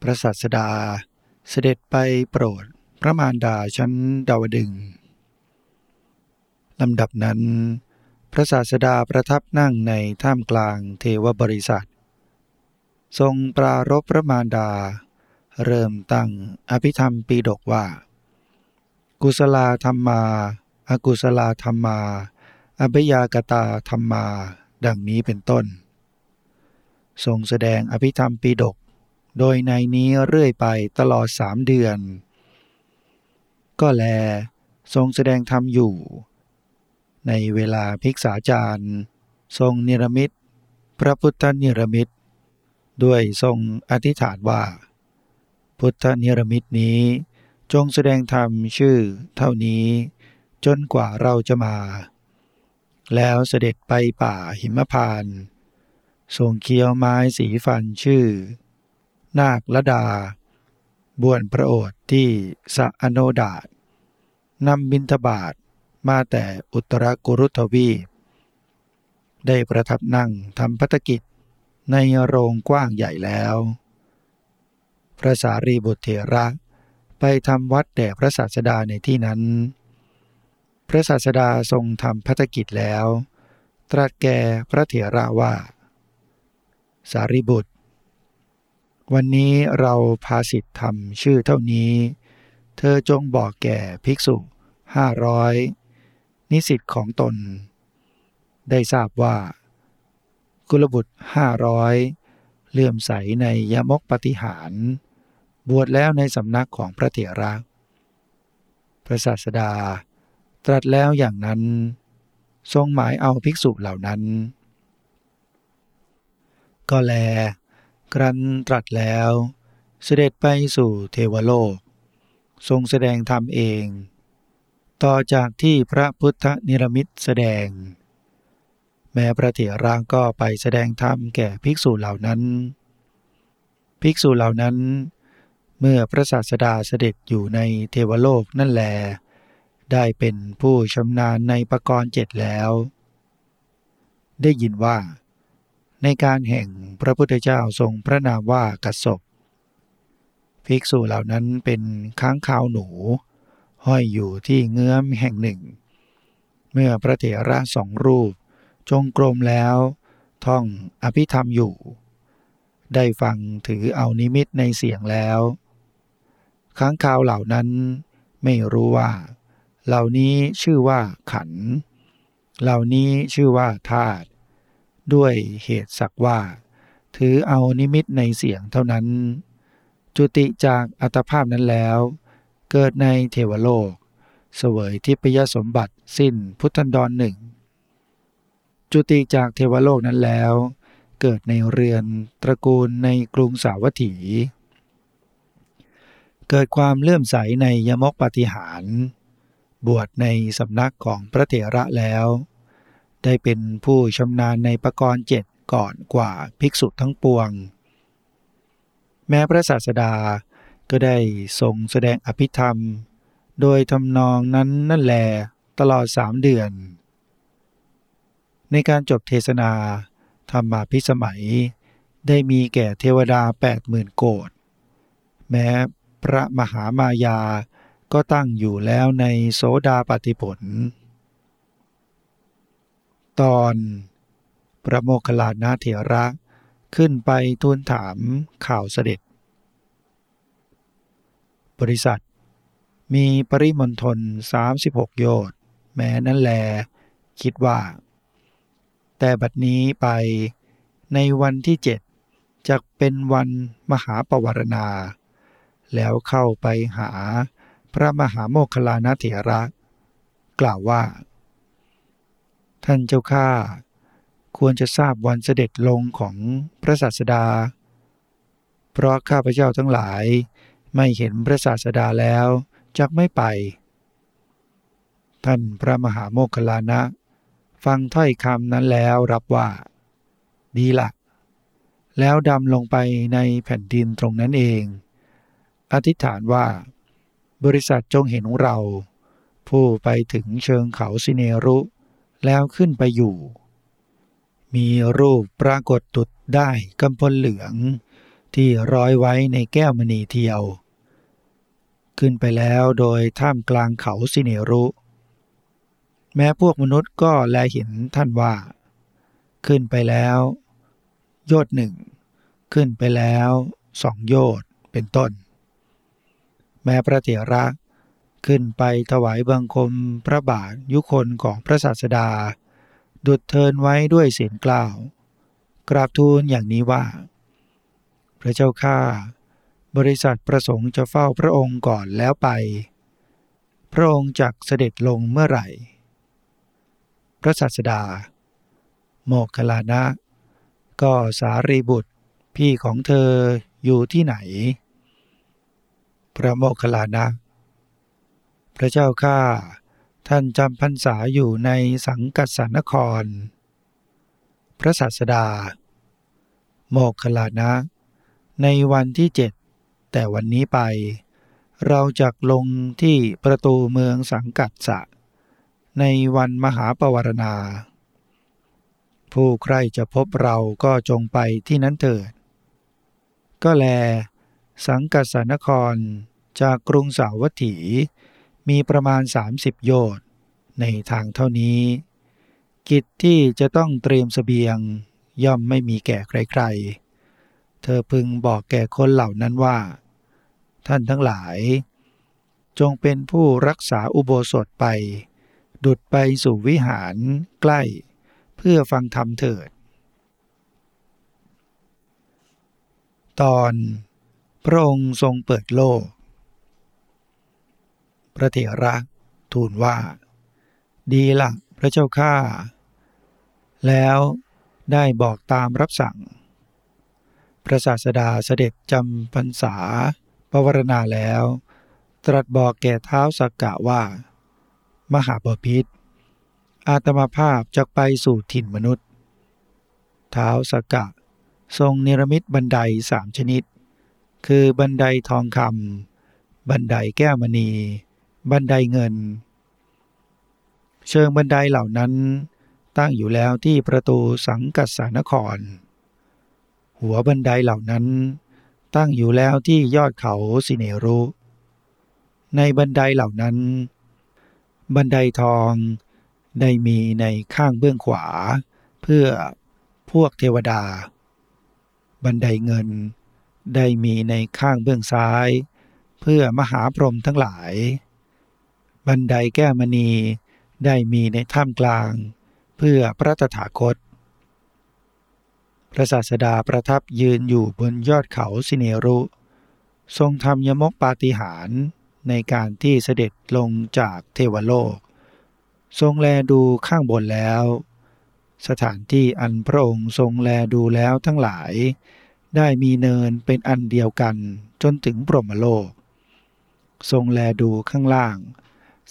พระสัสดาเสด็จไปโปรดพระมารดาชั้นดาวดึงลำดับนั้น ระศาสดาประทับนั่งในท่ามกลางเทวบริษัท ทรงปรารบพระมารดา เริ่มตั้งอภิธรรมปีดกว่า กุศลาธรรมา อากุศลาธรรมาอภิยากตาธรรมา ดังนี้เป็นต้น ทรงแสดงอภิธรรมปีดก โดยในนี้เรื่อยไปตลอดสามเดือน ก็แลทรงแสดงธรรมอยู่ ในเวลาภิกษาจารย์ ทรงนิรมิตพระพุทธนิรมิตด้วยทรงอธิษฐานว่า พุทธนิรมิตนี้จงแสดงธรรมชื่อเท่านี้ จนกว่าเราจะมา แล้วเสด็จไปป่าหิมพานทรงเคี้ยวไม้สีฟันชื่อ นาคละดา บวนพระโอษที่สะอโนดาตนำบินทบาท มาแต่อุตรกุรุทวีได้ประทับนั่งทำพัฒกิจในโรงกว้างใหญ่แล้ว พระสารีบุตรเถระไปทำวัดแด่พระศาสดาในที่นั้น พระศาสดาทรงทำพัฒกิจแล้ว ตรัสแก่พระเถระว่า สารีบุตร วันนี้เราพาสิทธิ์ทำชื่อเท่านี้ เธอจงบอกแก่ภิกษุห้าร้อย นิสิตของตน ได้ทราบว่า กุลบุตรห้าร้อยเลื่อมใสในยมกปฏิหาร บวชแล้วในสำนักของพระเถระ พระศาสดา ตรัสแล้วอย่างนั้น ทรงหมายเอาภิกษุเหล่านั้น ก็แล ครั้นตรัสแล้ว เสด็จไปสู่เทวโลก ทรงแสดงธรรมเอง ต่อจากที่พระพุทธนิรมิตแสดง แม้พระเถระก็ไปแสดงธรรมแก่ภิกษุเหล่านั้น ภิกษุเหล่านั้น เมื่อพระศาสดาเสด็จอยู่ในเทวโลกนั่นแล ได้เป็นผู้ชำนาญในปรกรณ์เจ็ดแล้ว ได้ยินว่า ในการแห่งพระพุทธเจ้าทรงพระนามว่ากัสบภิกษุเหล่านั้นเป็นค้างคาวหนู ห้อยอยู่ที่เงื้อมแห่งหนึ่ง เมื่อพระเถระสองรูป จงกรมแล้ว ท่องอภิธรรมอยู่ ได้ฟังถือเอานิมิตในเสียงแล้วค้างคาวเหล่านั้นไม่รู้ว่า เหล่านี้ชื่อว่าขัน เหล่านี้ชื่อว่าธาตุด้วยเหตุสักว่า ถือเอานิมิตในเสียงเท่านั้น จุติจากอัตภาพนั้นแล้ว เกิดในเทวโลก เสวยทิพยสมบัติสิ้นพุทธันดรหนึ่ง จุติจากเทวโลกนั้นแล้ว เกิดในเรือนตระกูลในกรุงสาวัตถี เกิดความเลื่อมใสในยมกปฏิหารบวชในสำนักของพระเถระแล้ว ได้เป็นผู้ชำนาญในประกรณ์เจ็ดก่อนกว่าภิกษุทั้งปวง แม้พระศาสดา ก็ได้ทรงแสดงอภิธรรม โดยทำนองนั้นนั่นแลตลอดสามเดือน ในการจบเทศนาธรรมาพิสมัย ได้มีแก่เทวดาแปดหมื่นโกดแม้พระมหามายาก็ตั้งอยู่แล้วในโสดาปฏิผล ตอนพระโมคคัลลานาเถระขึ้นไปทูลถามข่าวเสด็จ บริษัท มีปริมณฑล36 โยชน์แม้นั้นแล คิดว่า แต่บัดนี้ไปในวันที่เจ็ดจะเป็นวันมหาปวารณา แล้วเข้าไปหาพระมหาโมคคลานาเถระ กล่าวว่า ท่านเจ้าข้าควรจะทราบวันเสด็จลงของพระศาสดา เพราะข้าพเจ้าทั้งหลาย ไม่เห็นพระศาสดาแล้วจักไม่ไป ท่านพระมหาโมคคลานะ ฟังถ้อยคำนั้นแล้วรับว่า ดีละ แล้วดำลงไปในแผ่นดินตรงนั้นเอง อธิษฐานว่า บริษัทจงเห็นเรา ผู้ไปถึงเชิงเขาสิเนรุ แล้วขึ้นไปอยู่ มีรูปปรากฏตุดได้กำพลเหลืองที่ร้อยไว้ในแก้วมณีเทียว ขึ้นไปแล้วโดยท่ามกลางเขาสิเนรุ แม้พวกมนุษย์ก็แลเห็นท่านว่า ขึ้นไปแล้ว โยดหนึ่ง ขึ้นไปแล้วสองโยดเป็นต้น แม้พระเถระขึ้นไปถวายบังคมพระบาทยุคนของพระศาสดา ดุดเทินไว้ด้วยเสียงกล่าว กราบทูลอย่างนี้ว่า พระเจ้าข้า บริษัทประสงค์จะเฝ้าพระองค์ก่อนแล้วไป พระองค์จักเสด็จลงเมื่อไหร่ พระศาสดา โมกขลานะ ก็สารีบุตรพี่ของเธออยู่ที่ไหน พระโมกขลานะ พระเจ้าข้าท่านจำพรรษาอยู่ในสังกัดสานคร พระศาสดา โมกขลานะ ในวันที่เจ็ด แต่วันนี้ไป เราจะลงที่ประตูเมืองสังกัดสะ ในวันมหาปวารณา ผู้ใครจะพบเราก็จงไปที่นั้นเถิด ก็แล สังกัดสานครจากกรุงสาวัตถีมีประมาณ 30 โยชน์ในทางเท่านี้ กิจที่จะต้องเตรียมสเสบียงย่อมไม่มีแก่ใครๆ เธอพึงบอกแก่คนเหล่านั้นว่า ท่านทั้งหลาย จงเป็นผู้รักษาอุโบสถไป ดุดไปสู่วิหารใกล้ เพื่อฟังธรรมเถิด ตอนพระองค์ทรงเปิดโลก พระเถระทูลว่า ดีละพระเจ้าข้า แล้วได้บอกตามรับสั่ง พระศาสดาเสด็จจำพรรษา วารณาแล้ว ตรัสบอกแก่เท้าสักกะว่า มหาบพิษอาตมาภาพจะไปสู่ถิ่นมนุษย์ เท้าสักกะ ทรงเนรมิตบันไดสามชนิด คือบันไดทองคำบันไดแก้วมณี บันไดเงิน เชิงบันไดเหล่านั้นตั้งอยู่แล้วที่ประตูสังกัสสานคร หัวบันไดเหล่านั้น ตั้งอยู่แล้วที่ยอดเขาสิเนรุ ในบันไดเหล่านั้น บันไดทองได้มีในข้างเบื้องขวา เพื่อพวกเทวดา บันไดเงินได้มีในข้างเบื้องซ้าย เพื่อมหาพรหมทั้งหลาย บันไดแก้มณีได้มีในถ้ำกลาง เพื่อพระตถาคต พระศาสดาประทับยืนอยู่บนยอดเขาสิเนรุ ทรงทำยมกปาฏิหาริย์ในการที่เสด็จลงจากเทวโลก ทรงแลดูข้างบนแล้ว สถานที่อันพระองค์ทรงแลดูแล้วทั้งหลาย ได้มีเนินเป็นอันเดียวกันจนถึงปรมโลก ทรงแลดูข้างล่าง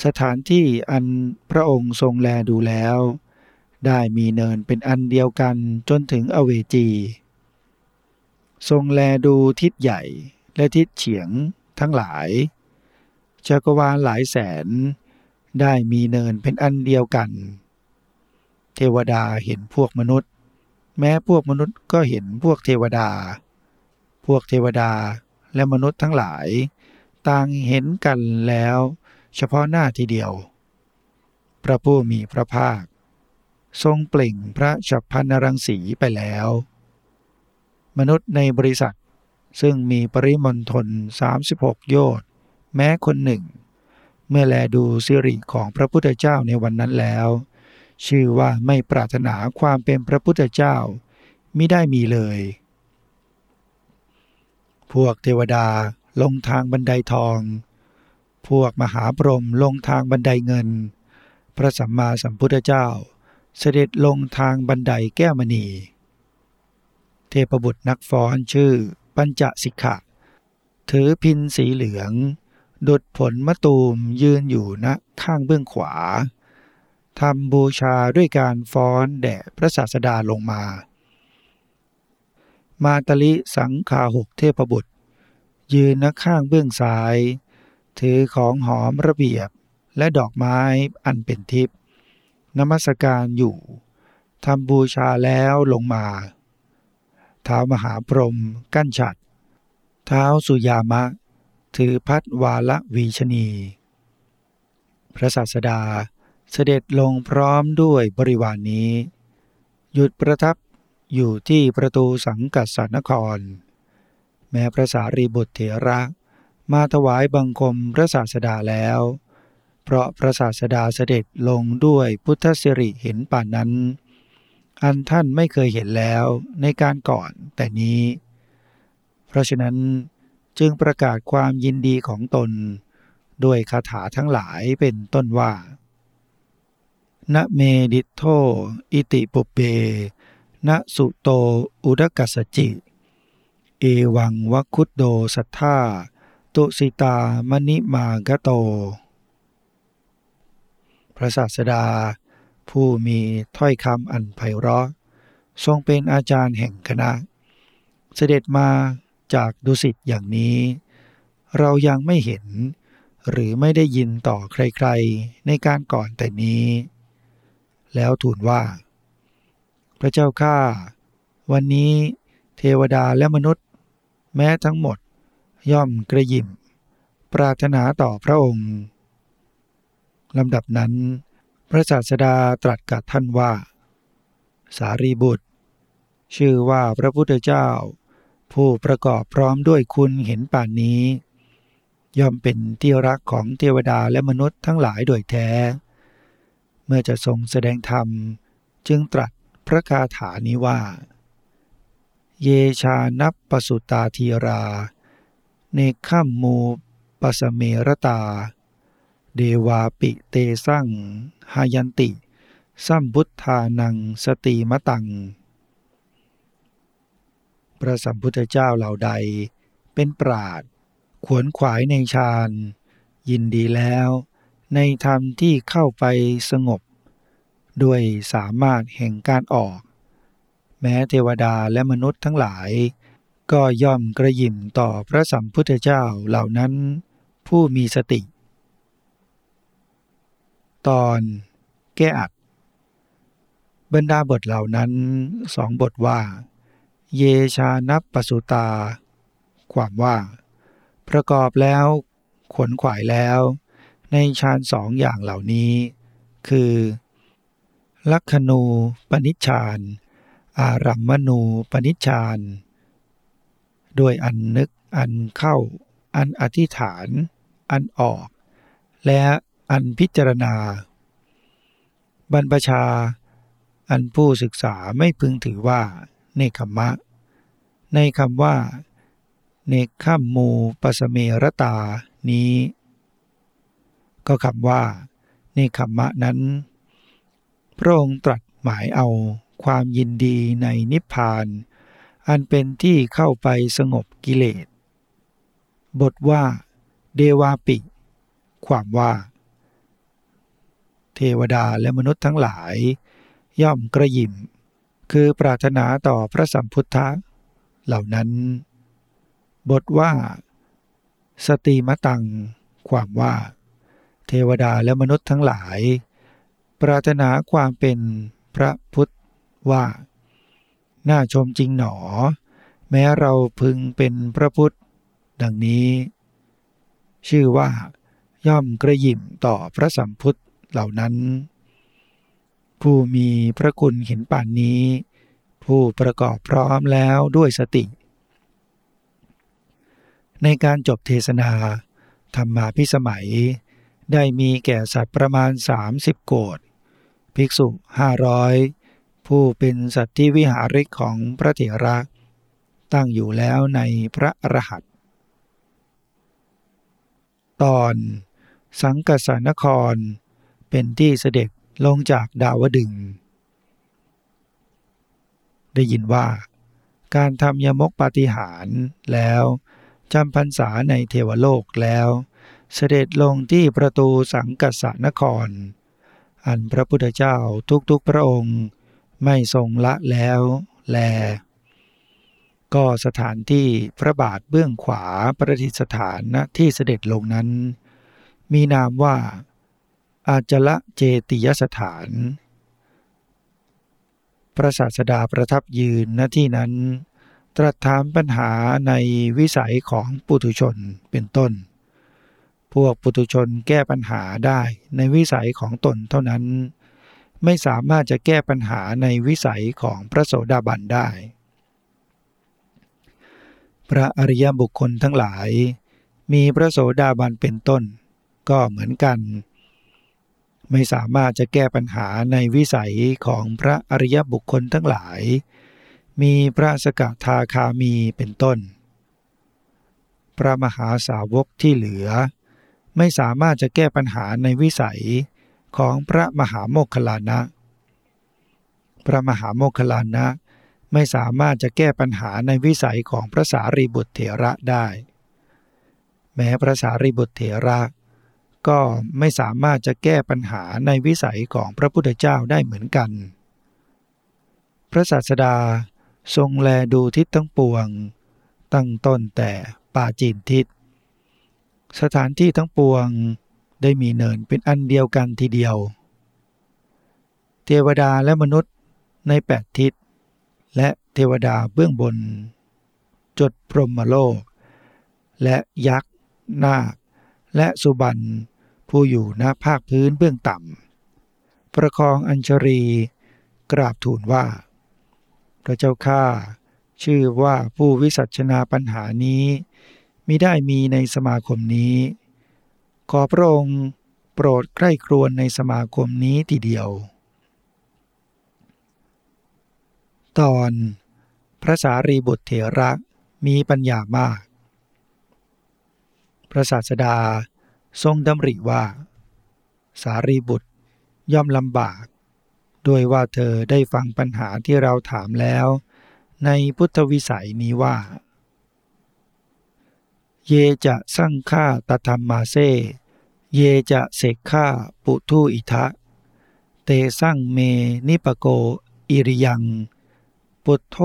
สถานที่อันพระองค์ทรงแลดูแล้ว ได้มีเนินเป็นอันเดียวกันจนถึงอเวจี ทรงแลดูทิศใหญ่และทิศเฉียงทั้งหลาย จักรวาลหลายแสน ได้มีเนินเป็นอันเดียวกัน เทวดาเห็นพวกมนุษย์ แม้พวกมนุษย์ก็เห็นพวกเทวดา พวกเทวดาและมนุษย์ทั้งหลาย ต่างเห็นกันแล้ว เฉพาะหน้าทีเดียว พระผู้มีพระภาค ทรงเปล่งพระฉับพันรังสีไปแล้ว มนุษย์ในบริษัทซึ่งมีปริมณฑล36 โยชน์แม้คนหนึ่ง เมื่อแลดูสิริของพระพุทธเจ้าในวันนั้นแล้ว ชื่อว่าไม่ปรารถนาความเป็นพระพุทธเจ้ามิได้มีเลย พวกเทวดาลงทางบันไดทอง พวกมหาพรหมลงทางบันไดเงิน พระสัมมาสัมพุทธเจ้า เสด็จลงทางบันไดแก้วมณี เทพบุตรนักฟ้อนชื่อปัญจสิกขะ ถือพินสีเหลือง ดุดผลมะตูมยืนอยู่ณข้างเบื้องขวาทำบูชาด้วยการฟ้อนแด่พระศาสดาลงมา มาตลิสังขาหกเทพบุตร ยืนณข้างเบื้องซ้าย ถือของหอมระเบียบและดอกไม้อันเป็นทิพย์ นมัสการอยู่ทำบูชาแล้วลงมาเท้ามหาพรหมกั้นฉัดเท้าสุยามะ ถือพัดวาละวีชนี พระศาสดาเสด็จลงพร้อมด้วยบริวารนนี้ หยุดประทับอยู่ที่ประตูสังกัดสานคร แม้พระสารีบุตรเถระมาถวายบังคมพระศาสดาแล้ว เพราะพระศาสดาเสด็จลงด้วยพุทธสิริเห็นป่านนั้น อันท่านไม่เคยเห็นแล้วในการก่อนแต่นี้ เพราะฉะนั้นจึงประกาศความยินดีของตน ด้วยคาถาทั้งหลายเป็นต้นว่า ณเมดิโทอิติปุเป ณสุโตอุดกัสจิ เอวังวคุตโดสัทธา ตุสิตามณิมากโต พระศาสดา ผู้มีถ้อยคำอันไพเราะ ทรงเป็นอาจารย์แห่งคณะ เสด็จมาจากดุสิตอย่างนี้ เรายังไม่เห็น หรือไม่ได้ยินต่อใครๆในการก่อนแต่นี้ แล้วทูลว่า พระเจ้าข้าวันนี้เทวดาและมนุษย์ แม้ทั้งหมดย่อมกระยิมปรารถนาต่อพระองค์ ลำดับนั้น พระศาสดาตรัสกับท่านว่า สารีบุตร ชื่อว่าพระพุทธเจ้า ผู้ประกอบพร้อมด้วยคุณเห็นป่านนี้ ย่อมเป็นที่รักของเทวดาและมนุษย์ทั้งหลายโดยแท้ เมื่อจะทรงแสดงธรรมจึงตรัสพระคาถานี้ว่า เยชานับปสุตาทีรา เนคัมมูปสเมรตา เดวาปิเตสั่งหายันติสัมพุทธานังสติมตัง พระสัมพุทธเจ้าเหล่าใด เป็นปราดขวนขวายในฌานยินดีแล้ว ในธรรมที่เข้าไปสงบ ด้วยสามารถแห่งการออก แม้เทวดาและมนุษย์ทั้งหลาย ก็ย่อมกระยิมต่อพระสัมพุทธเจ้าเหล่านั้น ผู้มีสติ ตอนแก้อัดบรรดาบทเหล่านั้นสองบทว่า เยชานับปสุตา ความว่า ประกอบแล้วขนขวายแล้ว ในฌานสองอย่างเหล่านี้ คือ ลักขณูปนิชฌานอารัมมณูปนิชฌานด้วยอันนึกอันเข้า อันอธิษฐาน อันออก และ อันพิจารณา บรรพชา อันผู้ศึกษาไม่พึงถือว่าเนคขมะ ในคำว่า เนคขมูปสเมรตานี้ ก็คำว่า เนคขมะนั้น พระองค์ตรัสหมายเอาความยินดีในนิพพาน อันเป็นที่เข้าไปสงบกิเลส บทว่า เดวาปิ ความว่า เทวดาและมนุษย์ทั้งหลาย ย่อมกระยิมคือปรารถนาต่อพระสัมพุทธะเหล่านั้น บทว่า สติมตัง ความว่า เทวดาและมนุษย์ทั้งหลาย ปรารถนาความเป็นพระพุทธว่า น่าชมจริงหนอ แม้เราพึงเป็นพระพุทธ ดังนี้ ชื่อว่า ย่อมกระยิมต่อพระสัมพุทธ เหล่านั้น ผู้มีพระคุณเห็นป่านนี้ ผู้ประกอบพร้อมแล้วด้วยสติ ในการจบเทศนาธรรมาพิสมัย ได้มีแก่สัตว์ประมาณ 30 โกดภิกษุ 500 ผู้เป็นสัตว์ที่วิหาริกของพระเถระตั้งอยู่แล้วในพระอรหันตตอนสังกสานคร เป็นที่เสด็จลงจากดาวดึง ได้ยินว่า การทำยมกปาฏิหารแล้วจำพรรษาในเทวโลกแล้ว เสด็จลงที่ประตูสังกัสานคร อันพระพุทธเจ้าทุกๆพระองค์ไม่ทรงละแล้วแล ก็สถานที่พระบาทเบื้องขวาประดิษฐานณที่เสด็จลงนั้น มีนามว่า อาจละเจติยสถาน พระศาสดาประทับยืนณที่นั้น ตรัสถามปัญหาในวิสัยของปุถุชนเป็นต้น พวกปุถุชนแก้ปัญหาได้ในวิสัยของตนเท่านั้น ไม่สามารถจะแก้ปัญหาในวิสัยของพระโสดาบันได้ พระอริยบุคคลทั้งหลาย มีพระโสดาบันเป็นต้น ก็เหมือนกัน ไม่สามารถจะแก้ปัญหาในวิสัยของพระอริยบุคคลทั้งหลาย มีพระสกทาคามีเป็นต้น พระมหาสาวกที่เหลือ ไม่สามารถจะแก้ปัญหาในวิสัยของพระมหาโมคคลานะ พระมหาโมคคลานะ ไม่สามารถจะแก้ปัญหาในวิสัยของพระสารีบุตรเถระได้ แม้พระสารีบุตรเถระ ก็ไม่สามารถจะแก้ปัญหาในวิสัยของพระพุทธเจ้าได้เหมือนกัน พระศาสดาทรงแลดูทิศทั้งปวง ตั้งต้นแต่ป่าจีนทิศ สถานที่ทั้งปวงได้มีเนินเป็นอันเดียวกันทีเดียว เทวดาและมนุษย์ในแปดทิศ และเทวดาเบื้องบน จดพรหมโลก และยักษ์ นาค และสุบัน ผู้อยู่ณภาคพื้นเบื้องต่ำ ประคองอัญชรี กราบทูลว่า พระเจ้าข้าชื่อว่าผู้วิสัชนาปัญหานี้มิได้มีในสมาคมนี้ ขอพระองค์โปรดใกล้ครวนในสมาคมนี้ทีเดียว ตอนพระสารีบุตรเถระมีปัญญามาก พระศาสดา ทรงดำริว่า สารีบุตรย่อมลำบาก ด้วยว่าเธอได้ฟังปัญหาที่เราถามแล้ว ในพุทธวิสัยนี้ว่า เยจะสั่งฆ่าตธรรมมาเซ เยจะเสกฆ่าปุทุอิทะ เตสั่งเมนิปโกอิริยัง ปุทโธ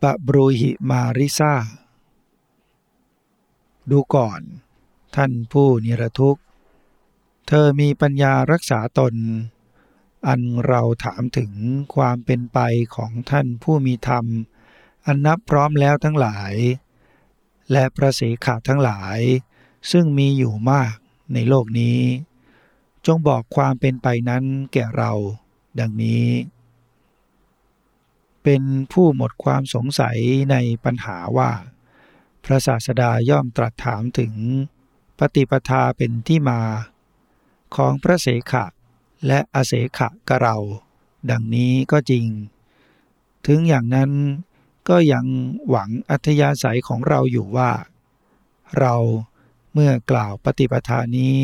ปะบรูหิมาริซาดูก่อน ท่านผู้นิรทุกข์ เธอมีปัญญารักษาตน อันเราถามถึงความเป็นไปของท่านผู้มีธรรม อันนับพร้อมแล้วทั้งหลาย และพระเสขาทั้งหลาย ซึ่งมีอยู่มากในโลกนี้ จงบอกความเป็นไปนั้นแก่เรา ดังนี้ เป็นผู้หมดความสงสัยในปัญหาว่า พระศาสดาย่อมตรัสถามถึง ปฏิปทาเป็นที่มา ของพระเสขะและอเสขะกะเรา ดังนี้ก็จริง ถึงอย่างนั้นก็ยังหวังอัธยาศัยของเราอยู่ว่า เราเมื่อกล่าวปฏิปทานี้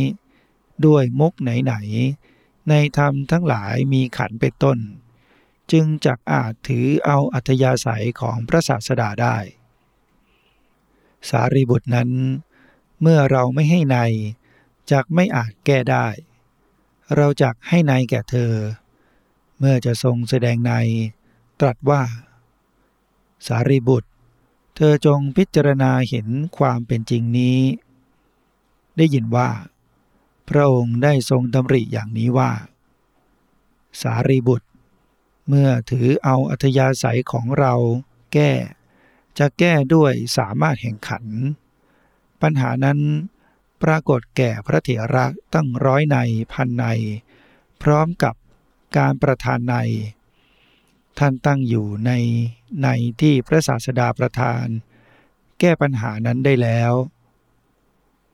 ด้วยมุกไหนๆในธรรมทั้งหลายมีขันเป็นต้น จึงจักอาจถือเอาอัธยาศัยของพระศาสดาได้ สารีบุตรนั้น เมื่อเราไม่ให้ในจักไม่อาจแก้ได้ เราจักให้ในแก่เธอ เมื่อจะทรงแสดงใน ตรัสว่า สารีบุตร เธอจงพิจารณาเห็นความเป็นจริงนี้ ได้ยินว่า พระองค์ได้ทรงดำริอย่างนี้ว่า สารีบุตร เมื่อถือเอาอัธยาศัยของเราแก้ จะแก้ด้วยสามารถแห่งขัน ปัญหานั้นปรากฏแก่พระเถระตั้งร้อยในพันใน พร้อมกับการประทานใน ท่านตั้งอยู่ในในที่พระศาสดาประทาน แก้ปัญหานั้นได้แล้ว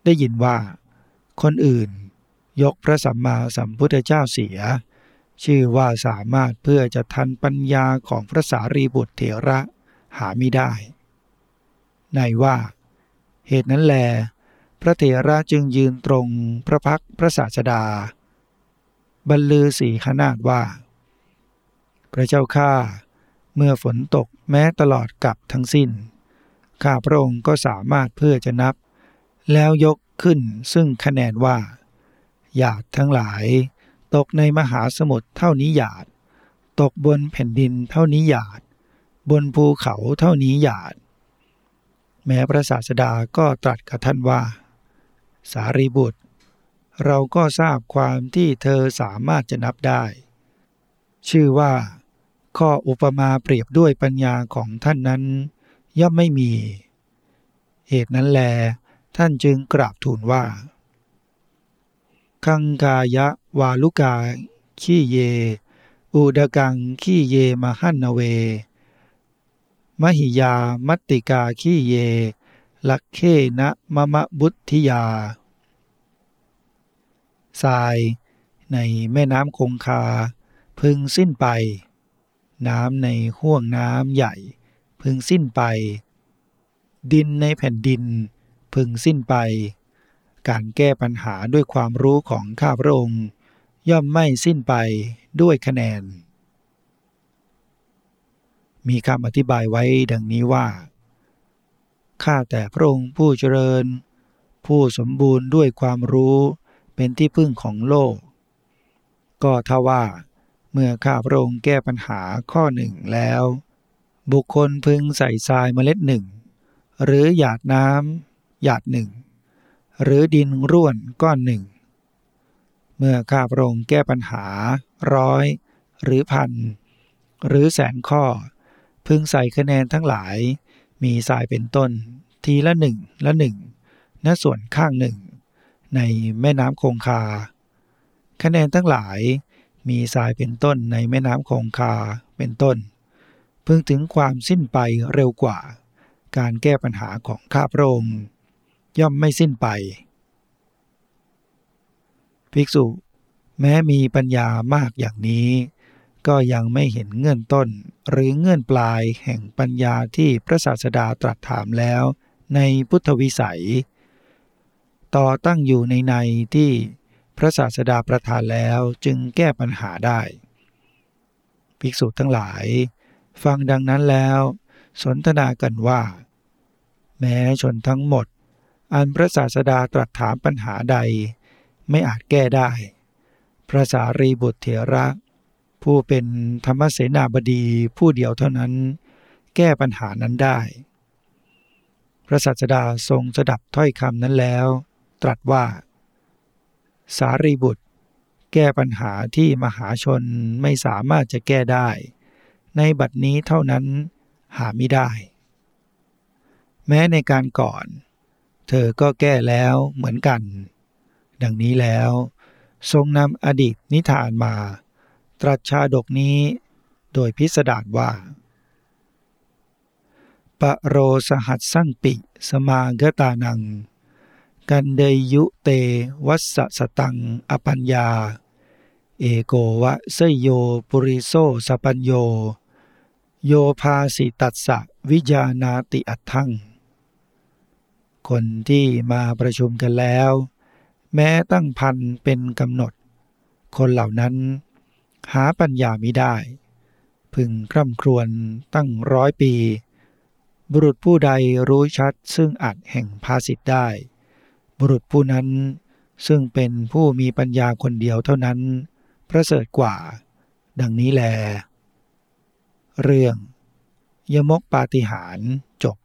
ได้ยินว่า คนอื่นยกพระสัมมาสัมพุทธเจ้าเสีย ชื่อว่าสามารถเพื่อจะทันปัญญาของพระสารีบุตรเถระหาไม่ได้ ในว่า เหตุนั้นแล พระเถระจึงยืนตรงพระพักพระศาสดา บรรลือสีขนาดว่า พระเจ้าข้าเมื่อฝนตกแม้ตลอดกับทั้งสิ้น ข้าพระองค์ก็สามารถเพื่อจะนับ แล้วยกขึ้นซึ่งคะแนนว่า หยาดทั้งหลาย ตกในมหาสมุทรเท่านี้หยาด ตกบนแผ่นดินเท่านี้หยาด บนภูเขาเท่านี้หยาด แม้พระศาสดาก็ตรัสกับท่านว่า สารีบุตร เราก็ทราบความที่เธอสามารถจะนับได้ ชื่อว่า ข้ออุปมาเปรียบด้วยปัญญาของท่านนั้น ย่อมไม่มี เหตุนั้นแล ท่านจึงกราบทูลว่า คังกายะวาลุกาขี้เย อุดกังขี้เยมหันนเว มหิยามัตติกาขี้เย ลักเคนะมะมะบุตธิยา ทรายในแม่น้ำคงคา พึงสิ้นไป น้ำในห้วงน้ำใหญ่ พึงสิ้นไป ดินในแผ่นดิน พึงสิ้นไป การแก้ปัญหาด้วยความรู้ของข้าพระองค์ ย่อมไม่สิ้นไปด้วยคะแนน มีคำอธิบายไว้ดังนี้ว่า ข้าแต่พระองค์ผู้เจริญ ผู้สมบูรณ์ด้วยความรู้เป็นที่พึ่งของโลก ก็ถ้าว่า เมื่อข้าพระองค์แก้ปัญหาข้อหนึ่งแล้ว บุคคลพึงใส่ทรายเมล็ดหนึ่ง หรือหยาดน้ำหยาดหนึ่ง หรือดินร่วนก้อนหนึ่ง เมื่อข้าพระองค์แก้ปัญหาร้อย หรือพัน หรือแสนข้อ พึงใส่คะแนนทั้งหลาย มีทรายเป็นต้น ทีละหนึ่งละหนึ่งณส่วนข้างหนึ่ง ในแม่น้ำคงคา คะแนนทั้งหลาย มีทรายเป็นต้นในแม่น้ำคงคาเป็นต้นพิ่งถึงความสิ้นไปเร็วกว่า การแก้ปัญหาของข้าพระองค์ย่อมไม่สิ้นไป ภิกษุ แม้มีปัญญามากอย่างนี้ ก็ยังไม่เห็นเงื่อนต้น หรือเงื่อนปลายแห่งปัญญาที่พระศาสดาตรัสถามแล้ว ในพุทธวิสัย ต่อตั้งอยู่ในในที่พระศาสดาประทานแล้วจึงแก้ปัญหาได้ ภิกษุทั้งหลาย ฟังดังนั้นแล้ว สนทนากันว่า แม้ชนทั้งหมด อันพระศาสดาตรัสถามปัญหาใด ไม่อาจแก้ได้ พระสารีบุตรเถระ ผู้เป็นธรรมเสนาบดีผู้เดียวเท่านั้น แก้ปัญหานั้นได้ พระศาสดาทรงสดับถ้อยคำนั้นแล้ว ตรัสว่า สารีบุตร แก้ปัญหาที่มหาชนไม่สามารถจะแก้ได้ ในบัดนี้เท่านั้นหาไม่ได้ แม้ในการก่อน เธอก็แก้แล้วเหมือนกัน ดังนี้แล้ว ทรงนำอดีตนิทานมา ตรัสชาดกนี้โดยพิสดารว่า ปะโรสหัสสั่งปิ สมากตานัง กันเดยุเตวัสสตัง อปัญญา เอโกวะเสยโยปุริโซสปัญโย โยภาสิตัสสะวิญานาติอัตทัง คนที่มาประชุมกันแล้ว แม้ตั้งพันเป็นกำหนด คนเหล่านั้น หาปัญญามิได้ พึงคร่ำครวญตั้งร้อยปี บุรุษผู้ใดรู้ชัดซึ่งอัดแห่งภาสิทธ์ได้ บุรุษผู้นั้นซึ่งเป็นผู้มีปัญญาคนเดียวเท่านั้น ประเสริฐกว่า ดังนี้แล เรื่อง ยมกปาฏิหารจบ